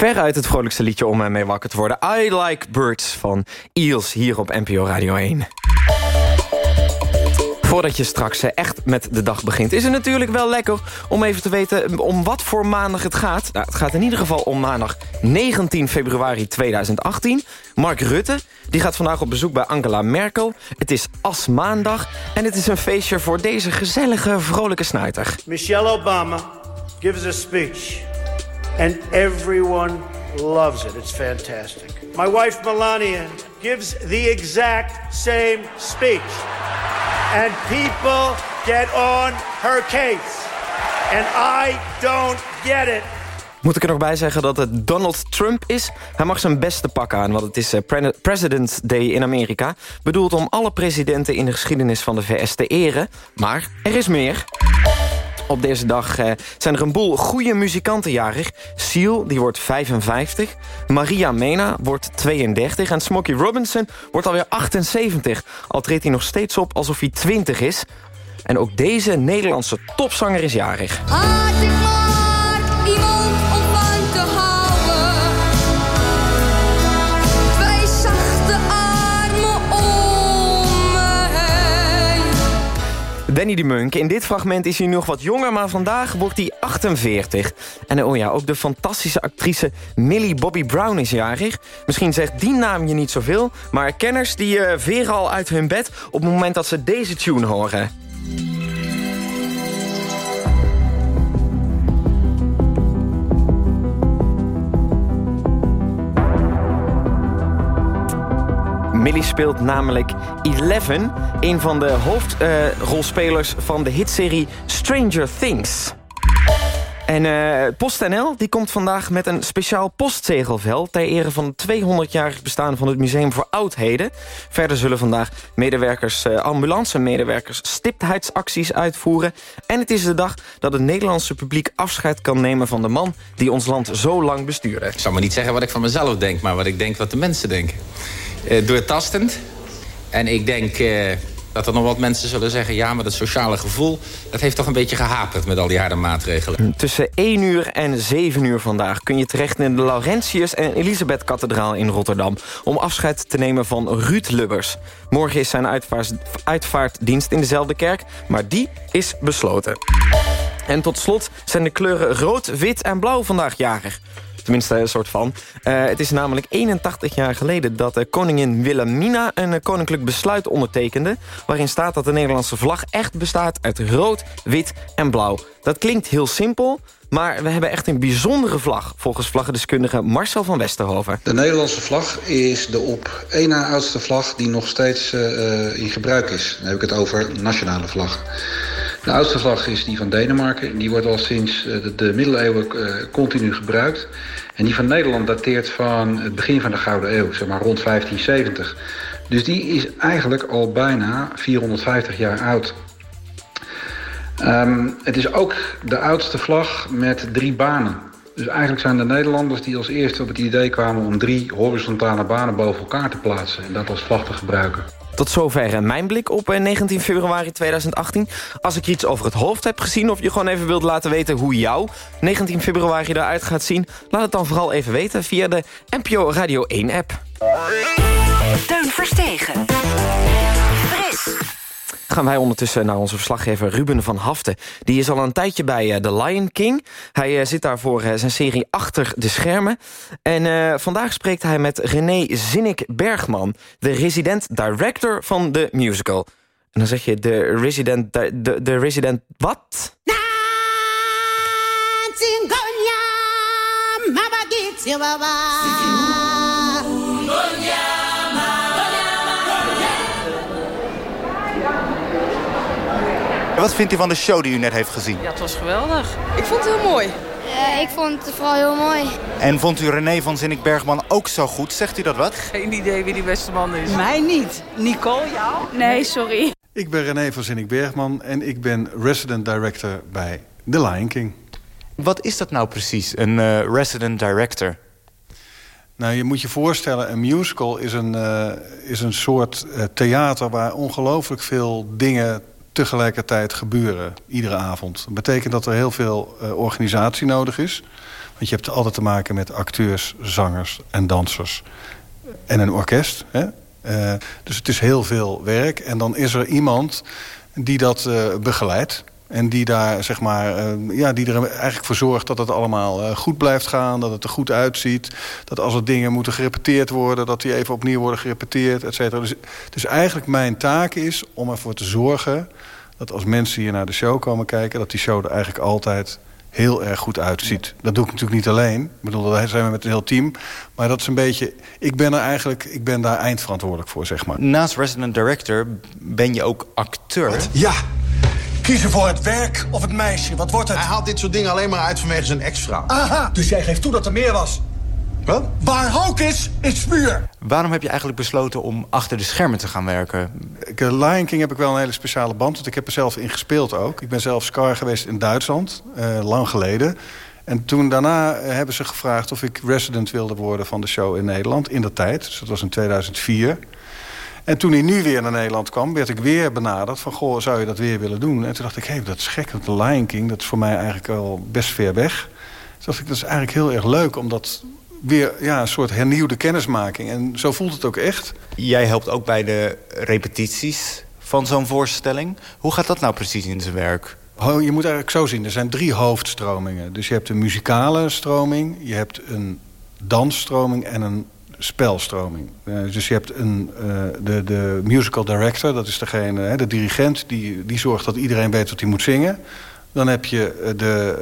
Speaker 5: Veruit het vrolijkste liedje om mee wakker te worden. I Like Birds van Eels hier op NPO Radio 1. Voordat je straks eh, echt met de dag begint... is het natuurlijk wel lekker om even te weten om wat voor maandag het gaat. Nou, het gaat in ieder geval om maandag 19 februari 2018. Mark Rutte die gaat vandaag op bezoek bij Angela Merkel. Het is Asmaandag en het is een feestje voor deze gezellige, vrolijke snuiter.
Speaker 27: Michelle Obama gives a speech, and everyone loves it. It's fantastic. My wife Melania gives the exact same speech, and people get on her case. And I don't get it.
Speaker 5: Moet ik er nog bij zeggen dat het Donald Trump is? Hij mag zijn beste pak aan, want het is eh, Pre- President's Day in Amerika. Bedoeld om alle presidenten in de geschiedenis van de VS te eren. Maar er is meer. Op deze dag eh, zijn er een boel goede muzikanten jarig. Seal, die wordt 55. Maria Mena wordt 32. En Smokey Robinson wordt alweer 78. Al treedt hij nog steeds op alsof hij 20 is. En ook deze Nederlandse topzanger is jarig.
Speaker 28: Maar iemand
Speaker 5: Danny de Munk. In dit fragment is hij nog wat jonger, maar vandaag wordt hij 48. En oh ja, ook de fantastische actrice Millie Bobby Brown is jarig. Misschien zegt die naam je niet zoveel, maar kenners die uh, veren al uit hun bed... op het moment dat ze deze tune horen. Millie speelt namelijk Eleven, een van de hoofdrolspelers van de hitserie Stranger Things. En eh, PostNL die komt vandaag met een speciaal postzegelvel... ter ere van het 200-jarig bestaan van het Museum voor Oudheden. Verder zullen vandaag medewerkers, uh, ambulance-medewerkers... stiptheidsacties uitvoeren. En het is de dag dat het Nederlandse publiek afscheid kan nemen... van de man die ons land zo lang bestuurde.
Speaker 29: Ik zal maar niet zeggen wat ik van mezelf denk... maar wat ik denk wat de mensen denken. Uh, doortastend,
Speaker 30: En ik denk uh, dat er nog wat mensen zullen zeggen... ja, maar dat sociale gevoel, dat heeft toch een beetje gehaperd... met al die harde maatregelen.
Speaker 5: Tussen 1 uur en 7 uur vandaag kun je terecht in de Laurentius en Elisabeth-kathedraal in Rotterdam... om afscheid te nemen van Ruud Lubbers. Morgen is zijn uitvaartdienst in dezelfde kerk, maar die is besloten. En tot slot zijn de kleuren rood, wit en blauw vandaag jarig. Tenminste, een soort van. Uh, het is namelijk 81 jaar geleden dat uh, koningin Wilhelmina... een uh, koninklijk besluit ondertekende... waarin staat dat de Nederlandse vlag echt bestaat uit rood, wit en blauw. Dat klinkt heel simpel, maar we hebben echt een bijzondere vlag... volgens vlaggendeskundige Marcel van Westerhoven.
Speaker 31: De Nederlandse vlag is de op één na oudste vlag... die nog steeds in gebruik is. Dan heb ik het over nationale vlag. De oudste vlag is die van Denemarken. Die wordt al sinds de, de middeleeuwen continu gebruikt. En die van Nederland dateert van het begin van de Gouden Eeuw, zeg maar rond 1570. Dus die is eigenlijk al bijna 450 jaar oud. Um, het is ook de oudste vlag met drie banen. Dus eigenlijk zijn de Nederlanders die als eerste op het idee kwamen... om drie horizontale banen boven elkaar te plaatsen en dat als vlag te gebruiken.
Speaker 5: Tot zover mijn blik op 19 eh, februari 2018. Als ik iets over het hoofd heb gezien... of je gewoon even wilt laten weten hoe jouw 19 februari eruit gaat zien... laat het dan vooral even weten via de NPO Radio 1-app.
Speaker 4: Teun Verstegen
Speaker 5: gaan wij ondertussen naar onze verslaggever Ruben van Haften. Die is al een tijdje bij uh, The Lion King. Hij uh, zit daar voor uh, zijn serie Achter de Schermen. En vandaag spreekt hij met René Zinnik-Bergman... de resident director van de musical. En dan zeg je de resident... de, de resident wat?
Speaker 14: Wat vindt u van de show die u net heeft gezien?
Speaker 22: Ja, het was geweldig.
Speaker 32: Ik vond het heel mooi.
Speaker 29: ik vond het vooral heel mooi.
Speaker 14: En vond u René van Zinnik-Bergman ook zo goed? Zegt u dat wat?
Speaker 22: Geen idee wie die beste man is.
Speaker 32: Mij niet. Nicole, jou?
Speaker 29: Nee, sorry.
Speaker 33: Ik ben René van Zinnik-Bergman en ik ben resident director bij The Lion King.
Speaker 14: Wat is dat nou precies, een uh, resident director?
Speaker 33: Nou, je moet je voorstellen, een musical is een, uh, is een soort uh, theater... waar ongelooflijk veel dingen tegelijkertijd gebeuren, iedere avond. Dat betekent dat er heel veel uh, organisatie nodig is. Want je hebt altijd te maken met acteurs, zangers en dansers. En een orkest. Hè? Uh, dus het is heel veel werk. En dan is er iemand die dat uh, begeleidt. En die daar zeg maar, uh, ja, die er eigenlijk voor zorgt dat het allemaal uh, goed blijft gaan. Dat het er goed uitziet. Dat als er dingen moeten gerepeteerd worden, dat die even opnieuw worden gerepeteerd, et cetera. Dus, dus eigenlijk mijn taak is om ervoor te zorgen dat als mensen hier naar de show komen kijken... dat die show er eigenlijk altijd heel erg goed uitziet. Dat doe ik natuurlijk niet alleen. Ik bedoel, daar zijn we met een heel team. Maar dat is een beetje... Ik ben er eigenlijk... Ik ben daar eindverantwoordelijk voor, zeg maar.
Speaker 14: Naast resident director ben je ook acteur.
Speaker 34: Ja, Kiezen voor het werk of het meisje. Wat wordt het?
Speaker 35: Hij haalt dit soort dingen alleen maar uit vanwege zijn ex-vrouw.
Speaker 34: Aha, dus jij geeft toe dat er meer was.
Speaker 35: Wat?
Speaker 34: Waar hook is, is vuur.
Speaker 14: Waarom heb je eigenlijk besloten om achter de schermen te gaan werken?
Speaker 33: Ik, eh, Lion King heb ik wel een hele speciale band. Want ik heb er zelf in gespeeld ook. Ik ben zelf Scar geweest in Duitsland, uh, lang geleden. En toen daarna eh, hebben ze gevraagd of ik resident wilde worden van de show in Nederland. In de tijd, dus dat was in 2004. En toen hij nu weer naar Nederland kwam, werd ik weer benaderd... van, goh, zou je dat weer willen doen? En toen dacht ik, hé, hey, dat is gek, want de Lion King... dat is voor mij eigenlijk al best ver weg. Dus dacht ik, dat is eigenlijk heel erg leuk... omdat weer ja, een soort hernieuwde kennismaking. En zo voelt het ook echt.
Speaker 14: Jij helpt ook bij de repetities van zo'n voorstelling. Hoe gaat dat nou precies in zijn werk?
Speaker 33: Je moet eigenlijk zo zien, er zijn drie hoofdstromingen. Dus je hebt een muzikale stroming, je hebt een dansstroming en een spelstroming. Uh, dus je hebt een, uh, de, de musical director, dat is degene, de dirigent... Die, die zorgt dat iedereen weet wat hij moet zingen. Dan heb je eh, de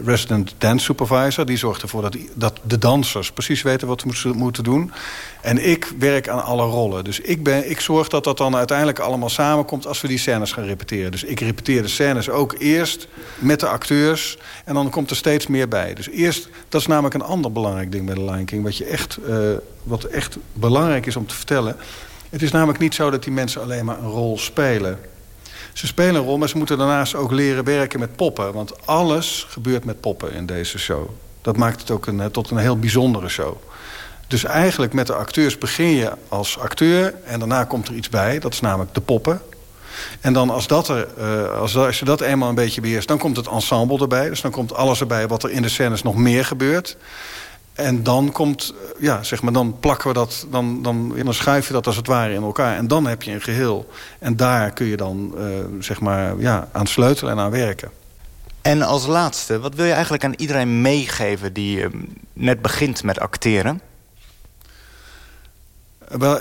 Speaker 33: uh, resident dance supervisor. Die zorgt ervoor dat, dat de dansers precies weten wat ze moeten doen. En ik werk aan alle rollen. Dus ik, ben, ik zorg dat dat dan uiteindelijk allemaal samenkomt... als we die scènes gaan repeteren. Dus ik repeteer de scènes ook eerst met de acteurs. En dan komt er steeds meer bij. Dus eerst, dat is namelijk een ander belangrijk ding bij de Lion King. Wat, je echt, uh, wat echt belangrijk is om te vertellen. Het is namelijk niet zo dat die mensen alleen maar een rol spelen... Ze spelen een rol, maar ze moeten daarnaast ook leren werken met poppen. Want alles gebeurt met poppen in deze show. Dat maakt het ook een, tot een heel bijzondere show. Dus eigenlijk met de acteurs begin je als acteur... en daarna komt er iets bij, dat is namelijk de poppen. En dan als, dat er, uh, als, als je dat eenmaal een beetje beheerst... dan komt het ensemble erbij. Dus dan komt alles erbij wat er in de scènes nog meer gebeurt. En dan komt, ja, zeg maar, dan plakken we dat, dan, dan, dan schuif je dat als het ware in elkaar. En dan heb je een geheel. En daar kun je dan, uh, zeg maar, ja, aan sleutelen en aan werken.
Speaker 14: En als laatste, wat wil je eigenlijk aan iedereen meegeven... die uh, net begint met acteren?
Speaker 33: Wel, [laughs]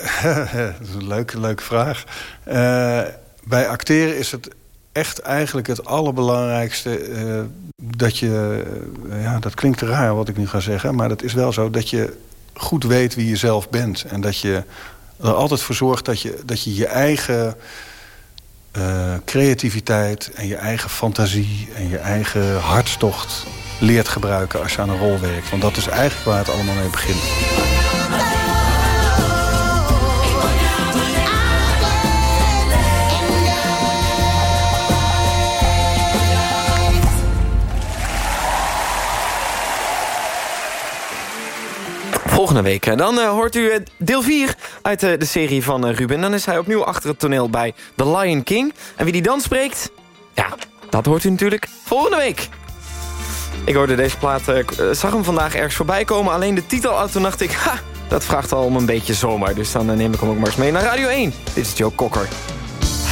Speaker 33: dat is een leuke, leuke vraag. Uh, bij acteren is het echt eigenlijk het allerbelangrijkste... Uh, dat je, uh, ja, dat klinkt raar wat ik nu ga zeggen... maar dat is wel zo dat je goed weet wie je zelf bent. En dat je er altijd voor zorgt dat je dat je, je eigen uh, creativiteit... en je eigen fantasie en je eigen hartstocht leert gebruiken... als je aan een rol werkt. Want dat is eigenlijk waar het allemaal mee begint.
Speaker 5: Volgende week. Dan uh, hoort u uh, deel 4 uit uh, de serie van Ruben. Dan is hij opnieuw achter het toneel bij The Lion King. En wie die dan spreekt, ja, dat hoort u natuurlijk volgende week. Ik hoorde deze plaat, zag hem vandaag ergens voorbij komen. Alleen de titel al, toen dacht ik, ha, dat vraagt al om een beetje zomer. Dus dan neem ik hem ook maar eens mee naar Radio 1. Dit is Joe Cocker.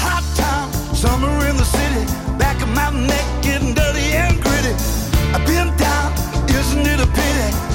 Speaker 36: Hot town, summer in the city. Back and gritty. Been down, isn't it a?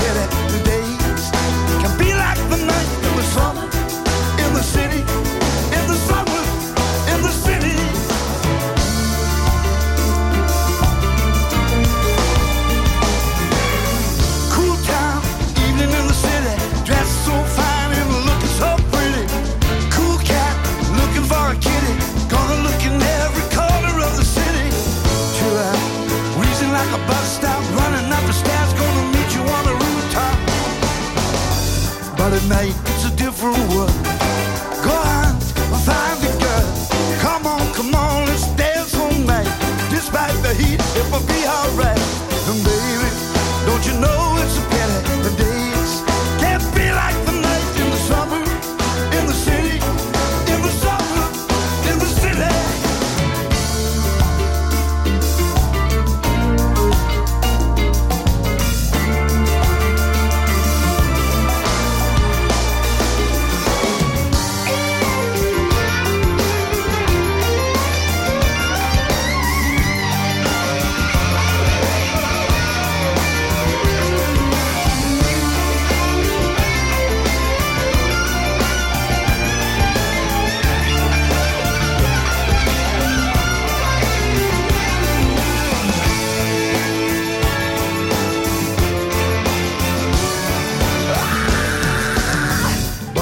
Speaker 36: it's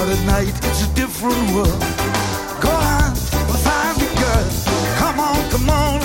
Speaker 36: But at night it's a different world. Go on, find the girl. Come on, come on,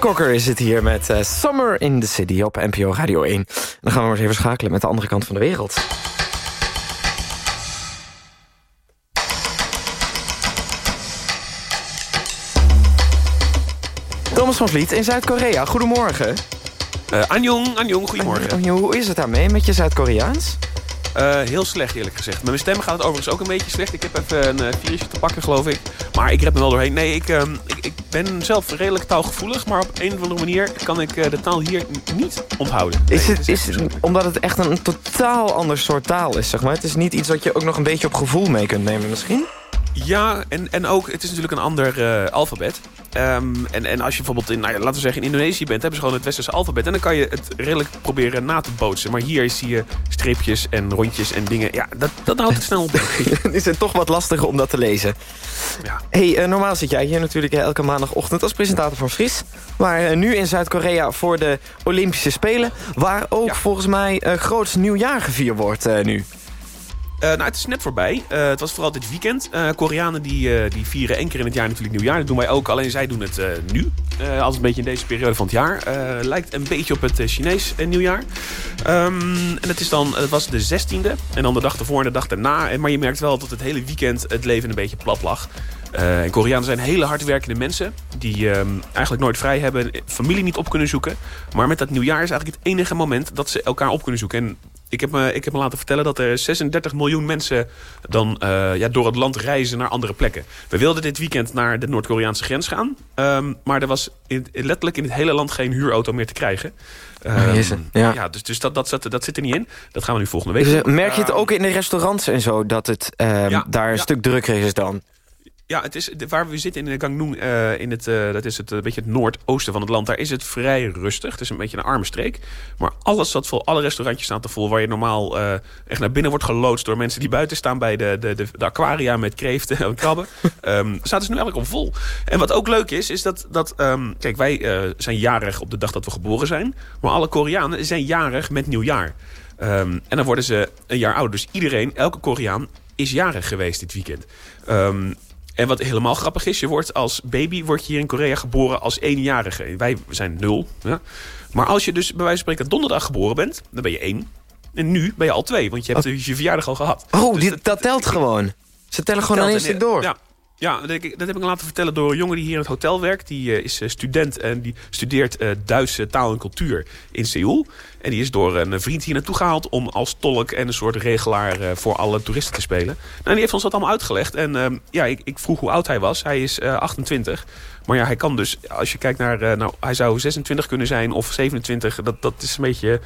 Speaker 5: Cocker is het hier met uh, Summer in the City op NPO Radio 1. dan gaan we maar eens even schakelen met de andere kant van de wereld. Thomas van Vliet in Zuid-Korea, goedemorgen.
Speaker 37: Uh, Anjong, Anjong, goedemorgen.
Speaker 5: Anjong, hoe is het daarmee met je Zuid-Koreaans?
Speaker 37: Uh, heel slecht eerlijk gezegd. Met mijn stem gaat het overigens ook een beetje slecht. Ik heb even een uh, virusje te pakken geloof ik. Maar ik red me wel doorheen. Nee, ik, uh, ik, ik, ben zelf redelijk taalgevoelig. Maar op een of andere manier kan ik de taal hier niet onthouden.
Speaker 5: Nee, is het, is omdat het echt een totaal ander soort taal is, zeg maar? Het is niet iets wat je ook nog een beetje op gevoel mee kunt nemen misschien?
Speaker 37: Ja, en, en ook, het is natuurlijk een ander alfabet. Um, en, en als je bijvoorbeeld in, nou ja, laten we zeggen in Indonesië bent... hebben ze gewoon het westerse alfabet. En dan kan je het redelijk proberen na te bootsen. Maar hier zie je streepjes en rondjes en dingen. Ja, dat, dat houdt het snel op. [laughs]
Speaker 5: is het toch wat lastiger om dat te lezen.
Speaker 37: Ja.
Speaker 5: hey, uh, normaal zit jij hier natuurlijk uh, elke maandagochtend als presentator van Fris. Maar nu in Zuid-Korea voor de Olympische Spelen... waar ook ja. volgens mij groots nieuwjaar gevierd wordt nu.
Speaker 37: Uh, nou, het is net voorbij. Uh, het was vooral dit weekend. Uh, Koreanen die, die vieren één keer in het jaar natuurlijk nieuwjaar. Dat doen wij ook, alleen zij doen het nu. als een beetje in deze periode van het jaar. lijkt een beetje op het Chinees nieuwjaar. Um, en het, is dan, het was de 16e. En dan de dag ervoor en de dag daarna. Maar je merkt wel dat het hele weekend het leven een beetje plat lag. Uh, en Koreanen zijn hele hardwerkende mensen... die uh, eigenlijk nooit vrij hebben, familie niet op kunnen zoeken. Maar met dat nieuwjaar is eigenlijk het enige moment... dat ze elkaar op kunnen zoeken. En ik heb, me, ik heb me laten vertellen dat er 36 miljoen mensen... dan uh, ja, door het land reizen naar andere plekken. We wilden dit weekend naar de Noord-Koreaanse grens gaan. Um, maar er was in, letterlijk in het hele land geen huurauto meer te krijgen.
Speaker 5: Um, ja.
Speaker 37: ja, dus, dus dat, dat, zit, dat zit er niet in. Dat gaan we nu volgende week
Speaker 5: dus, Merk je het ook in de restaurants en zo... dat het ja, daar een stuk drukker is dan?
Speaker 37: Ja, het is, waar we zitten in de Gangneung, uh, in het, uh, dat is het, een beetje het noordoosten van het land. Daar is het vrij rustig. Het is een beetje een arme streek. Maar alles staat vol. Alle restaurantjes staan te vol. Waar je normaal echt naar binnen wordt geloodst door mensen die buiten staan bij de, de, de, de aquaria met kreeften en krabben. um, [laughs] staat dus nu eigenlijk al vol. En wat ook leuk is, is dat, dat um, kijk, wij zijn jarig op de dag dat we geboren zijn. Maar alle Koreanen zijn jarig met nieuwjaar. Um, en dan worden ze een jaar ouder. Dus iedereen, elke Koreaan, is jarig geweest dit weekend. Um, en wat helemaal grappig is, je wordt als baby wordt je hier in Korea geboren als eenjarige. Wij zijn nul. Ja. Maar als je dus bij wijze van spreken donderdag geboren bent, dan ben je één. En nu ben je al twee, want je hebt oh. je verjaardag al gehad.
Speaker 5: Oh, dus die, dat, dat, telt gewoon. Ze tellen gewoon ineens door.
Speaker 37: Ja, ja, dat, heb ik laten vertellen door een jongen die hier in het hotel werkt. Die uh, is student en die studeert uh, Duitse taal en cultuur in Seoul. En die is door een vriend hier naartoe gehaald om als tolk en een soort regelaar voor alle toeristen te spelen. Nou, die heeft ons dat allemaal uitgelegd. En uh, ja, ik, ik, vroeg hoe oud hij was. Hij is uh, 28. Maar ja, hij kan dus, als je kijkt naar, uh, nou, hij zou 26 kunnen zijn of 27. Dat, dat is een beetje,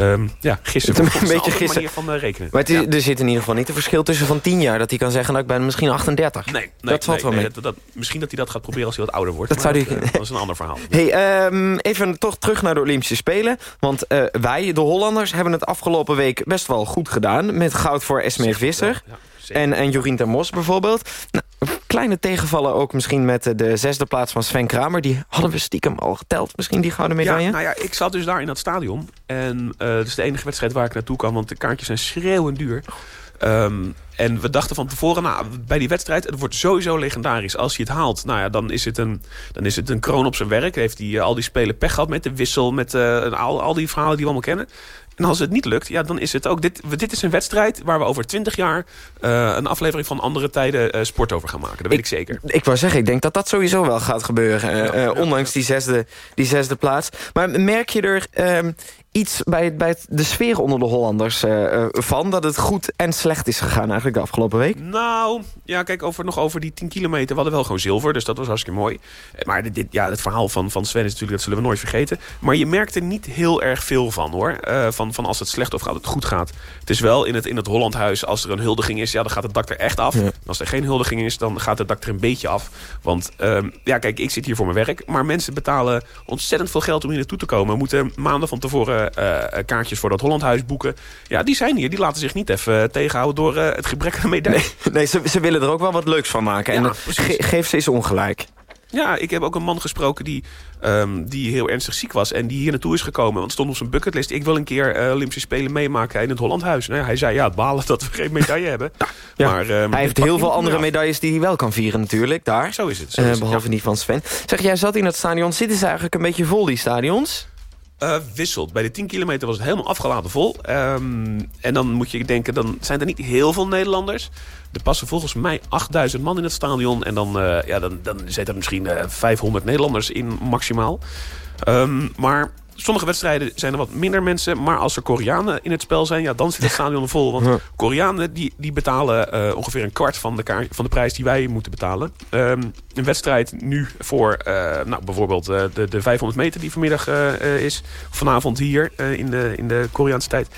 Speaker 37: um, ja, gissen.
Speaker 5: Het is [laughs] een beetje gissen.
Speaker 37: manier van rekenen.
Speaker 5: Maar het
Speaker 37: is,
Speaker 5: ja. er zit in ieder geval niet een verschil tussen van 10 jaar. Dat hij kan zeggen, nou, ik ben misschien 38.
Speaker 37: Nee, nee
Speaker 5: dat valt
Speaker 37: nee,
Speaker 5: wel mee.
Speaker 37: Dat, dat, misschien dat hij dat gaat proberen als hij wat ouder wordt.
Speaker 5: Dat, zou die...
Speaker 37: uh, dat is een ander verhaal.
Speaker 5: Hey, um, even toch terug naar de Olympische Spelen. Want uh, wij, de Hollanders, hebben het afgelopen week best wel goed gedaan. Met goud voor Esmee Visser. Ja, en, en Jorien ter Mos bijvoorbeeld. Nou, kleine tegenvallen ook misschien met de zesde plaats van Sven Kramer. Die hadden we stiekem al geteld, misschien die gouden medaille.
Speaker 37: Ja, nou ja, ik zat dus daar in dat stadion. En uh, dat is de enige wedstrijd waar ik naartoe kwam. Want de kaartjes zijn schreeuwend duur. Um, en we dachten van tevoren, nou, bij die wedstrijd... het wordt sowieso legendarisch. Als hij het haalt, nou ja, dan is het een, dan is het een kroon op zijn werk. Heeft hij uh, al die spelen pech gehad met de wissel... met al, al die verhalen die we allemaal kennen. En als het niet lukt, ja, dan is het ook... Dit, dit is een wedstrijd waar we over twintig jaar... Uh, een aflevering van andere tijden uh, sport over gaan maken. Dat weet ik, ik, zeker.
Speaker 5: Ik wou zeggen, ik denk dat dat sowieso wel gaat gebeuren. Uh, ja, ja, ondanks ja. Die, zesde, die zesde plaats. Maar merk je er iets bij, bij de sfeer onder de Hollanders uh, van... dat het goed en slecht is gegaan eigenlijk de afgelopen week?
Speaker 37: Nou, ja, kijk, over, nog over die 10 kilometer. We hadden wel gewoon zilver, dus dat was hartstikke mooi. Maar dit, ja, het verhaal van, van Sven is natuurlijk... dat zullen we nooit vergeten. Maar je merkt er niet heel erg veel van, hoor. Uh, van, van als het slecht of gaat het goed gaat. Het is wel in het, in het Hollandhuis, als er een huldiging is... ja, dan gaat het dak er echt af. Ja. Als er geen huldiging is, dan gaat het dak er een beetje af. Want, um, ja, kijk, ik zit hier voor mijn werk... maar mensen betalen ontzettend veel geld om hier naartoe te komen. Moeten maanden van tevoren uh, kaartjes voor dat Hollandhuis boeken. Ja, die zijn hier. Die laten zich niet even tegenhouden door het gebrek aan medaille.
Speaker 5: Nee, nee ze, ze, willen er ook wel wat leuks van maken. Ja, en ge geef ze eens ongelijk.
Speaker 37: Ja, ik heb ook een man gesproken die, ehm, die heel ernstig ziek was... en die hier naartoe is gekomen. Want het stond op zijn bucketlist. Ik wil een keer uh, Olympische Spelen meemaken in het Hollandhuis. Nou, ja, hij zei, ja, het balen dat we geen medaille hebben. Maar, um,
Speaker 5: hij heeft heel veel andere medailles die hij wel kan vieren natuurlijk, daar.
Speaker 37: Zo is het.
Speaker 5: Zo is uh, behalve ja. die van Sven. Zeg, jij zat in het stadion. Zitten ze eigenlijk een beetje vol, die stadions?
Speaker 37: Uh, wisselt. Bij de 10 kilometer was het helemaal afgeladen vol. Um, en dan moet je denken, dan zijn er niet heel veel Nederlanders. Er passen volgens mij 8000 man in het stadion. En dan, uh, ja, dan, dan zitten er misschien uh, 500 Nederlanders in maximaal. Um, maar sommige wedstrijden zijn er wat minder mensen. Maar als er Koreanen in het spel zijn, ja, dan zit het [laughs] stadion vol. Want Koreanen die, die betalen uh, ongeveer een kwart van de, kaart, van de prijs die wij moeten betalen. Um, een wedstrijd nu voor uh, nou, bijvoorbeeld uh, de, de 500 meter die vanmiddag is. Vanavond hier in, de, in de Koreaanse tijd.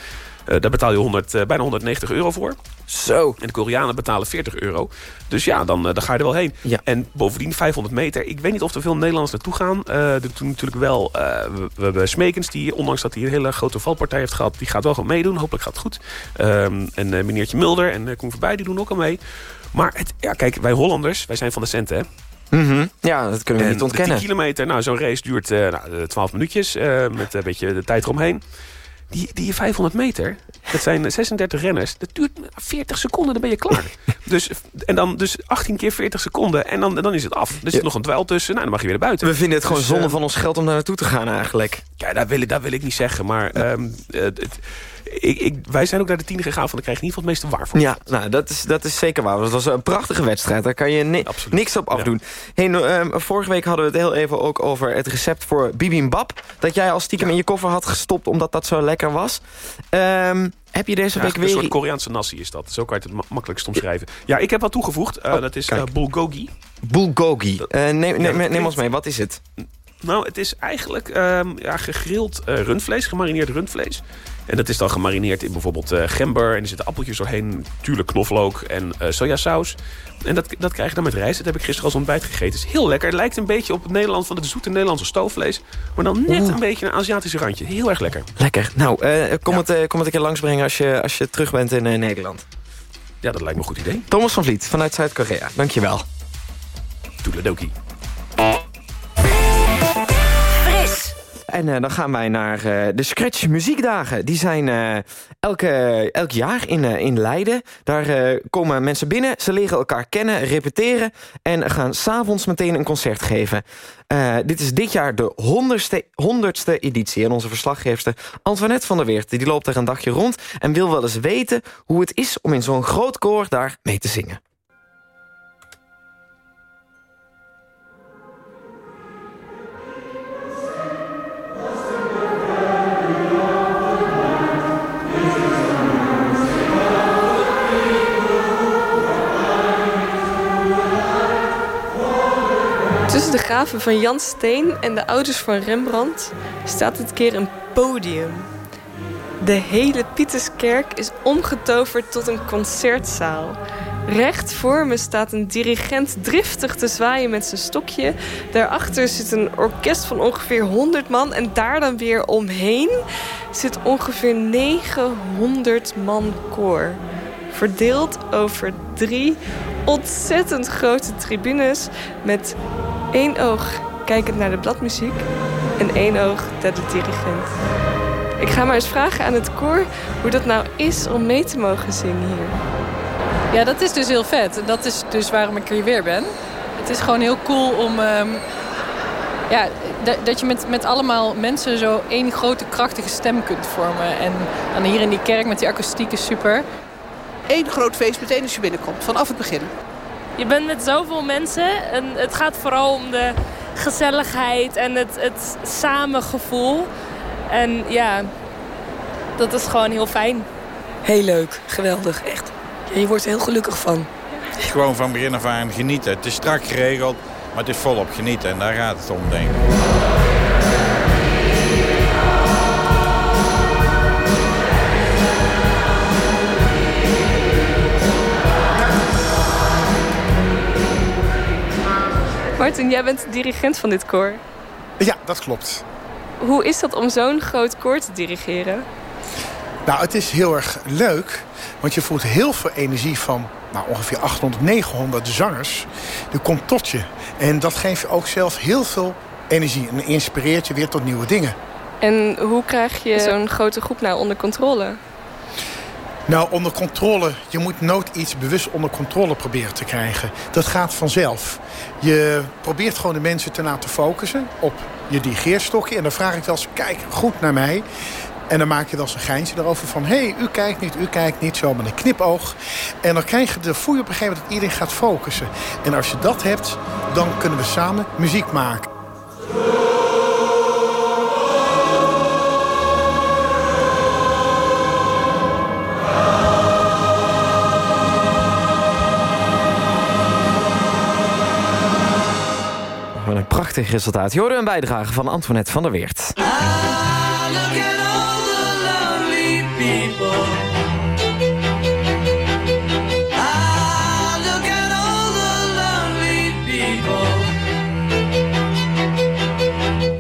Speaker 37: Daar betaal je 100, uh, bijna 190 euro voor.
Speaker 5: Zo.
Speaker 37: En de Koreanen betalen 40 euro. Dus ja, dan, uh, dan ga je er wel heen.
Speaker 5: Ja.
Speaker 37: En bovendien 500 meter. Ik weet niet of er veel Nederlanders naartoe gaan. er doen natuurlijk wel... we, we, hebben Smekens, die ondanks dat hij een hele grote valpartij heeft gehad... die gaat wel gewoon meedoen. Hopelijk gaat het goed. Um, en meneertje Mulder en Koen Voorbij, die doen ook al mee. Maar het, ja, kijk, wij Hollanders, wij zijn van de centen, hè.
Speaker 5: Mm -hmm. Ja, dat kunnen we
Speaker 37: en
Speaker 5: niet ontkennen.
Speaker 37: 10 kilometer, nou, zo'n race duurt nou, 12 minuutjes... met een beetje de tijd eromheen. Die, die 500 meter, dat zijn 36 renners. Dat duurt 40 seconden, dan ben je klaar. [laughs] dus, en dan dus 18 keer 40 seconden en dan, dan is het af. Er zit ja. nog een dweil tussen, nou, dan mag je weer naar buiten.
Speaker 5: We vinden het
Speaker 37: dus,
Speaker 5: gewoon zonde
Speaker 37: uh,
Speaker 5: van ons geld om daar naartoe te gaan eigenlijk.
Speaker 37: Ja, dat wil, ik, dat wil ik niet zeggen. Maar ja. um, uh, het, ik, ik, wij zijn ook naar de tiende gegaan van dan krijg je in ieder geval het meeste waar voor.
Speaker 5: Ja, nou, dat, is, dat is zeker waar. Dat was een prachtige wedstrijd. Daar kan je ni
Speaker 37: Absoluut.
Speaker 5: niks op afdoen. Ja. Hey, um, vorige week hadden we het heel even ook over het recept voor bibimbap. Dat jij al stiekem ja. in je koffer had gestopt omdat dat zo lekker was. Um, heb je deze
Speaker 37: ja,
Speaker 5: week
Speaker 37: een
Speaker 5: weer...
Speaker 37: soort Koreaanse nasi is dat. Zo kan je het ma makkelijkst omschrijven. Ja, ik heb wat toegevoegd. Uh,
Speaker 5: oh,
Speaker 37: dat is uh, bulgogi.
Speaker 5: Bulgogi. Uh, neem, neem, neem ons mee, wat is het?
Speaker 37: Nou, het is eigenlijk um, ja, gegrild uh, rundvlees, gemarineerd rundvlees. En dat is dan gemarineerd in bijvoorbeeld uh, gember. En er zitten appeltjes doorheen, natuurlijk knoflook en uh, sojasaus. En dat, dat krijg je dan met rijst. Dat heb ik gisteren als ontbijt gegeten. Het is heel lekker. Het lijkt een beetje op het Nederland van het zoete Nederlandse stoofvlees. Maar dan net Oeh. een beetje een Aziatische randje. Heel erg lekker.
Speaker 5: Lekker. Nou, uh, kom, ja. het, kom het een keer langsbrengen als je, als je terug bent in Nederland.
Speaker 37: Ja, dat lijkt me een goed idee.
Speaker 5: Thomas van Vliet vanuit Zuid-Korea. Dankjewel.
Speaker 37: Toedeledokie.
Speaker 5: En uh, dan gaan wij naar uh, de Scratch Muziekdagen. Die zijn uh, elke, elk jaar in, in Leiden. Daar komen mensen binnen, ze leren elkaar kennen, repeteren... en gaan s'avonds meteen een concert geven. dit is dit jaar de honderdste, honderdste editie. En onze verslaggeefster Antoinette van der Weert... die loopt er een dagje rond en wil wel eens weten... hoe het is om in zo'n groot koor daar mee te zingen.
Speaker 38: De graven van Jan Steen en de ouders van Rembrandt staat dit keer een podium. De hele Pieterskerk is omgetoverd tot een concertzaal. Recht voor me staat een dirigent driftig te zwaaien met zijn stokje. Daarachter zit een orkest van ongeveer 100 man. En daar dan weer omheen zit ongeveer 900 man koor. Verdeeld over drie ontzettend grote tribunes met één oog kijkend naar de bladmuziek en één oog naar de dirigent. Ik ga maar eens vragen aan het koor hoe dat nou is om mee te mogen zingen hier.
Speaker 39: Ja, dat is dus heel vet. Dat is dus waarom ik hier weer ben. Het is gewoon heel cool om... Um, ja, dat je met, met allemaal mensen zo één grote krachtige stem kunt vormen. En dan hier in die kerk met die akoestiek is super.
Speaker 40: Eén groot feest meteen als je binnenkomt, vanaf het begin.
Speaker 41: Je bent met zoveel mensen en het gaat vooral om de gezelligheid en het, het samengevoel. En ja, dat is gewoon heel fijn.
Speaker 42: Heel leuk, geweldig, echt. Ja, je wordt er heel gelukkig van.
Speaker 43: Gewoon van begin af aan genieten. Het is strak geregeld, maar het is volop genieten. En daar gaat het om, denk ik.
Speaker 38: Martin, jij bent dirigent van dit koor.
Speaker 44: Ja, dat klopt.
Speaker 38: Hoe is dat om zo'n groot koor te dirigeren?
Speaker 44: Nou, het is heel erg leuk. Want je voelt heel veel energie van
Speaker 34: nou, ongeveer 800, 900 zangers. Die komt tot je. En dat geeft je ook zelf heel veel energie. En inspireert je weer tot nieuwe dingen.
Speaker 38: En hoe krijg je zo'n grote groep nou onder controle?
Speaker 34: Nou, onder controle. Je moet nooit iets bewust onder controle proberen te krijgen. Dat gaat vanzelf. Je probeert gewoon de mensen te laten focussen op je dirigeerstokje. En dan vraag ik wel eens, kijk goed naar mij. En dan maak je dan een geintje erover van... hé, hey, u kijkt niet, u kijkt niet, zo met een knipoog. En dan krijg je de voel je op een gegeven moment dat iedereen gaat focussen. En als je dat hebt, dan kunnen we samen muziek maken.
Speaker 5: Prachtig resultaat. Je hoorde een bijdrage van Antoinette van der Weert.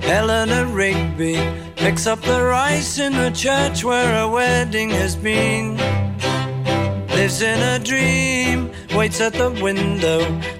Speaker 36: Eleanor Rigby picks up the rice in the church where a wedding has been. Lives in a dream, waits at the window,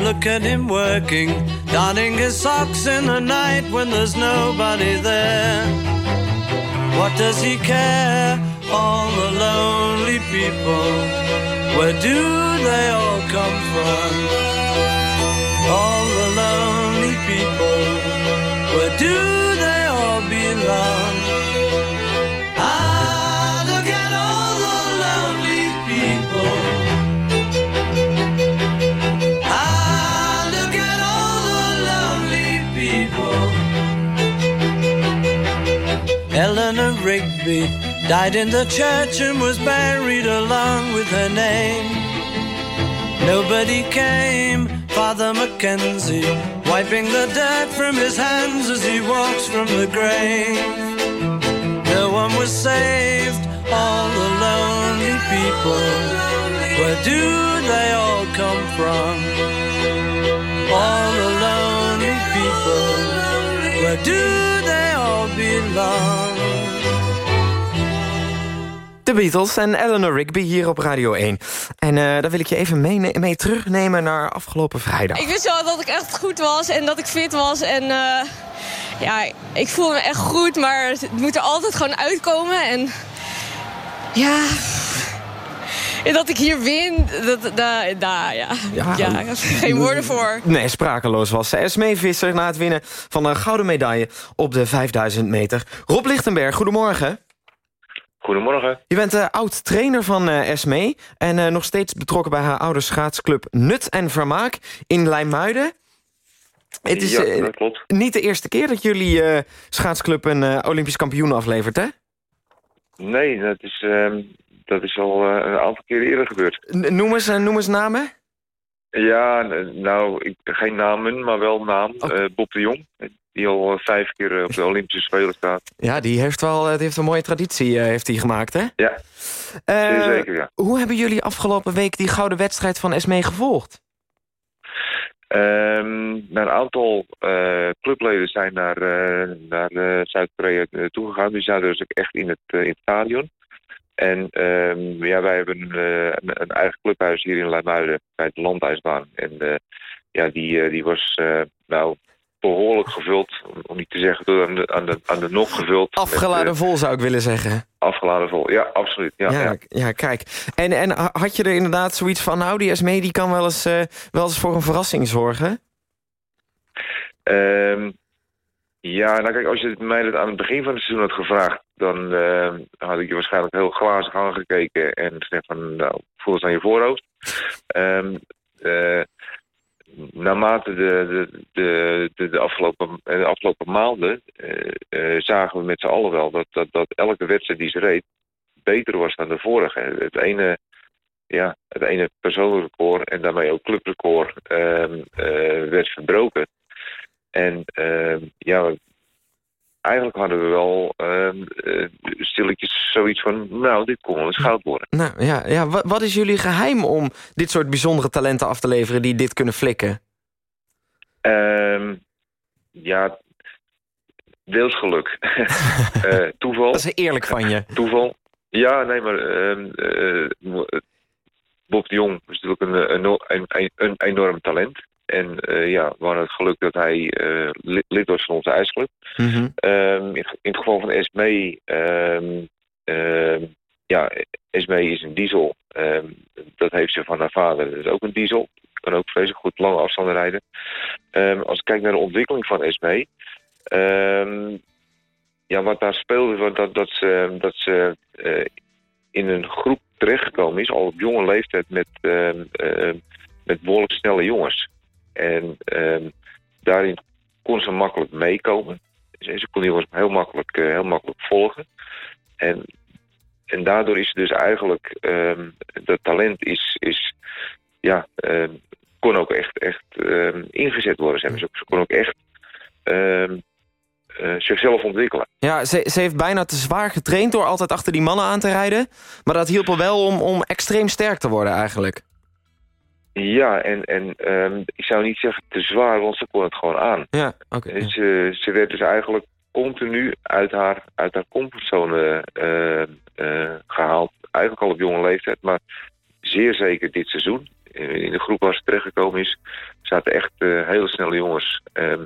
Speaker 36: look at him working, darning his socks in the night when there's nobody there. What does he care? All the lonely people, where do they all come from? All the lonely people, where do they all belong? Rigby died in the church and was buried along with her name. Nobody came, Father Mackenzie, wiping the dirt from his hands as he walks from the grave. No one was saved, all the lonely people. Where do they all come from? All the lonely people. Where do they all belong?
Speaker 5: De Beatles en Eleanor Rigby hier op Radio 1. En uh, daar wil ik je even mee, mee, terugnemen naar afgelopen vrijdag.
Speaker 45: Ik wist wel dat ik echt goed was en dat ik fit was. En uh, ja, ik voel me echt goed, maar het moet er altijd gewoon uitkomen. En ja... En dat ik hier win, dat, dat, dat, ja, ja, ja, geen woorden voor.
Speaker 5: Nee, sprakeloos was ze. Esmee Visser na het winnen van een gouden medaille op de 5000 meter. Rob Lichtenberg, goedemorgen.
Speaker 46: Goedemorgen.
Speaker 5: Je bent uh, oud-trainer van uh, Esmee... en uh, nog steeds betrokken bij haar oude schaatsclub Nut en Vermaak in Lijmuiden. Het is
Speaker 46: ja, dat klopt.
Speaker 5: niet de eerste keer dat jullie schaatsclub een Olympisch kampioen aflevert, hè?
Speaker 46: Nee, dat is, ehm, dat is al een aantal keren eerder gebeurd.
Speaker 5: N noem, eens, noem eens namen.
Speaker 46: Ja, nou, ik, geen namen, maar wel naam.
Speaker 5: Oh.
Speaker 46: Bob de Jong, die al vijf keer op de Olympische Spelen staat.
Speaker 5: Ja, die heeft wel die heeft een mooie traditie uh, heeft hij gemaakt, hè?
Speaker 46: Ja, uh, zeker, ja.
Speaker 5: Hoe hebben jullie afgelopen week die gouden wedstrijd van Esmee gevolgd?
Speaker 46: Um, een aantal uh, clubleden zijn naar, naar Zuid-Korea toegegaan. Die zaten dus ook echt in het, in het stadion. En um, ja, wij hebben een, een, eigen clubhuis hier in Leimuiden bij het Landijsbaan. En ja, die, die was nou behoorlijk gevuld, om niet te zeggen aan de, aan de, aan de nog gevuld.
Speaker 5: Afgeladen met, vol zou ik willen zeggen.
Speaker 46: Afgeladen vol, ja, absoluut. Ja,
Speaker 5: ja,
Speaker 46: ja.
Speaker 5: ja kijk. En, en had je er inderdaad zoiets van, nou, die SME die kan wel eens, uh, wel eens voor een verrassing zorgen?
Speaker 46: Um, ja, nou kijk, als je mij dat aan het begin van het seizoen had gevraagd, dan uh, had ik je waarschijnlijk heel glazig aangekeken en gezegd van, nou, voel het aan je voorhoofd. Um, uh, naarmate de, de, de, de, afgelopen, de afgelopen maanden uh, uh, zagen we met z'n allen wel dat, dat, dat elke wedstrijd die ze reed beter was dan de vorige. Het ene ja, het ene persoonlijk record en daarmee ook clubrecord ehm, eh, werd verbroken. En ehm, ja, eigenlijk hadden we wel ehm, eh, stilletjes zoiets van... nou, dit kon wel eens goud worden.
Speaker 5: Nou ja, ja wat, wat is jullie geheim om dit soort bijzondere talenten af te leveren... die dit kunnen flikken?
Speaker 46: Ehm, ja, deels geluk. [laughs] Eh, toeval. [laughs]
Speaker 5: Dat is eerlijk van je. [laughs]
Speaker 46: Toeval. Ja, nee, maar ehm, eh, Bob de Jong is natuurlijk een, een, een, een enorm talent. En eh, ja, we hadden het geluk dat hij eh, lid, was van onze ijsclub.
Speaker 5: Mhm.
Speaker 46: Ehm, in, in het geval van Esmee... ehm, ehm, ja, Esmee is een diesel. Dat heeft ze van haar vader. Dat is ook een diesel. Kan ook vreselijk goed lange afstanden rijden. Als ik kijk naar de ontwikkeling van ehm, ja, wat daar speelde, was dat, dat ze, dat ze eh, in een groep terechtgekomen is... al op jonge leeftijd met, met behoorlijk snelle jongens. En ehm, daarin kon ze makkelijk meekomen. Ze, kon die heel makkelijk, eh, heel makkelijk volgen. En, en daardoor is dus eigenlijk... ehm dat talent is, is ja, ehm, kon ook echt, echt ingezet worden. Ze, kon ook echt eh, zichzelf ontwikkelen.
Speaker 5: Ja, ze, ze heeft bijna te zwaar getraind door altijd achter die mannen aan te rijden. Maar dat hielp er wel om, om extreem sterk te worden eigenlijk.
Speaker 46: Ja, en, en ehm, ik zou niet zeggen te zwaar, want ze kon het gewoon aan.
Speaker 5: Ja, oké.
Speaker 46: Ze, ze werd dus eigenlijk continu uit haar, uit haar comfortzone eh, eh, gehaald. Eigenlijk al op jonge leeftijd, maar zeer zeker dit seizoen. In de groep waar ze terechtgekomen is, zaten echt eh, hele snelle jongens. Ehm,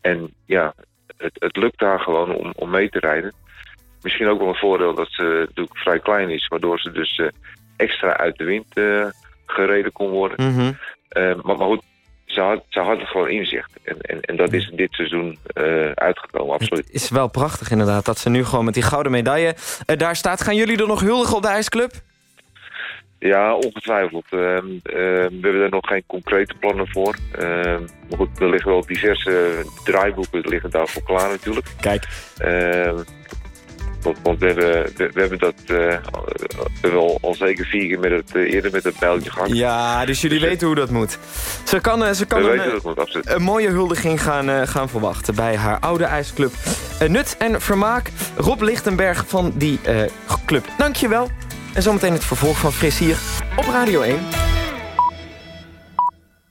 Speaker 46: en ja, het, het lukt haar gewoon om, om mee te rijden. Misschien ook wel een voordeel dat ze natuurlijk vrij klein is, waardoor ze dus eh, extra uit de wind gereden kon worden.
Speaker 5: Mhm.
Speaker 46: Eh, maar, maar goed, ze had, ze had het gewoon inzicht. En, en, en dat is dit seizoen eh, uitgekomen, absoluut.
Speaker 5: Is wel prachtig inderdaad dat ze nu gewoon met die gouden medaille eh, daar staat. Gaan jullie er nog huldigen op de ijsclub?
Speaker 46: Ja, ongetwijfeld. Ehm, ehm, we hebben er nog geen concrete plannen voor. Ehm, maar goed, er liggen wel diverse draaiboeken liggen daarvoor klaar natuurlijk.
Speaker 5: Kijk.
Speaker 46: Want, want we, hebben, we, we hebben dat eh, al, al zeker vier keer met het, eh, eerder met het bijltje gehad.
Speaker 5: Ja, dus jullie weten hoe dat moet. Ze kan, eh, ze kan een,
Speaker 46: moet,
Speaker 5: een mooie huldiging gaan, eh, gaan verwachten bij haar oude ijsclub. Eh, nut en vermaak. Rob Lichtenberg van die eh, club. Dankjewel. En zometeen het vervolg van Fris hier op Radio 1.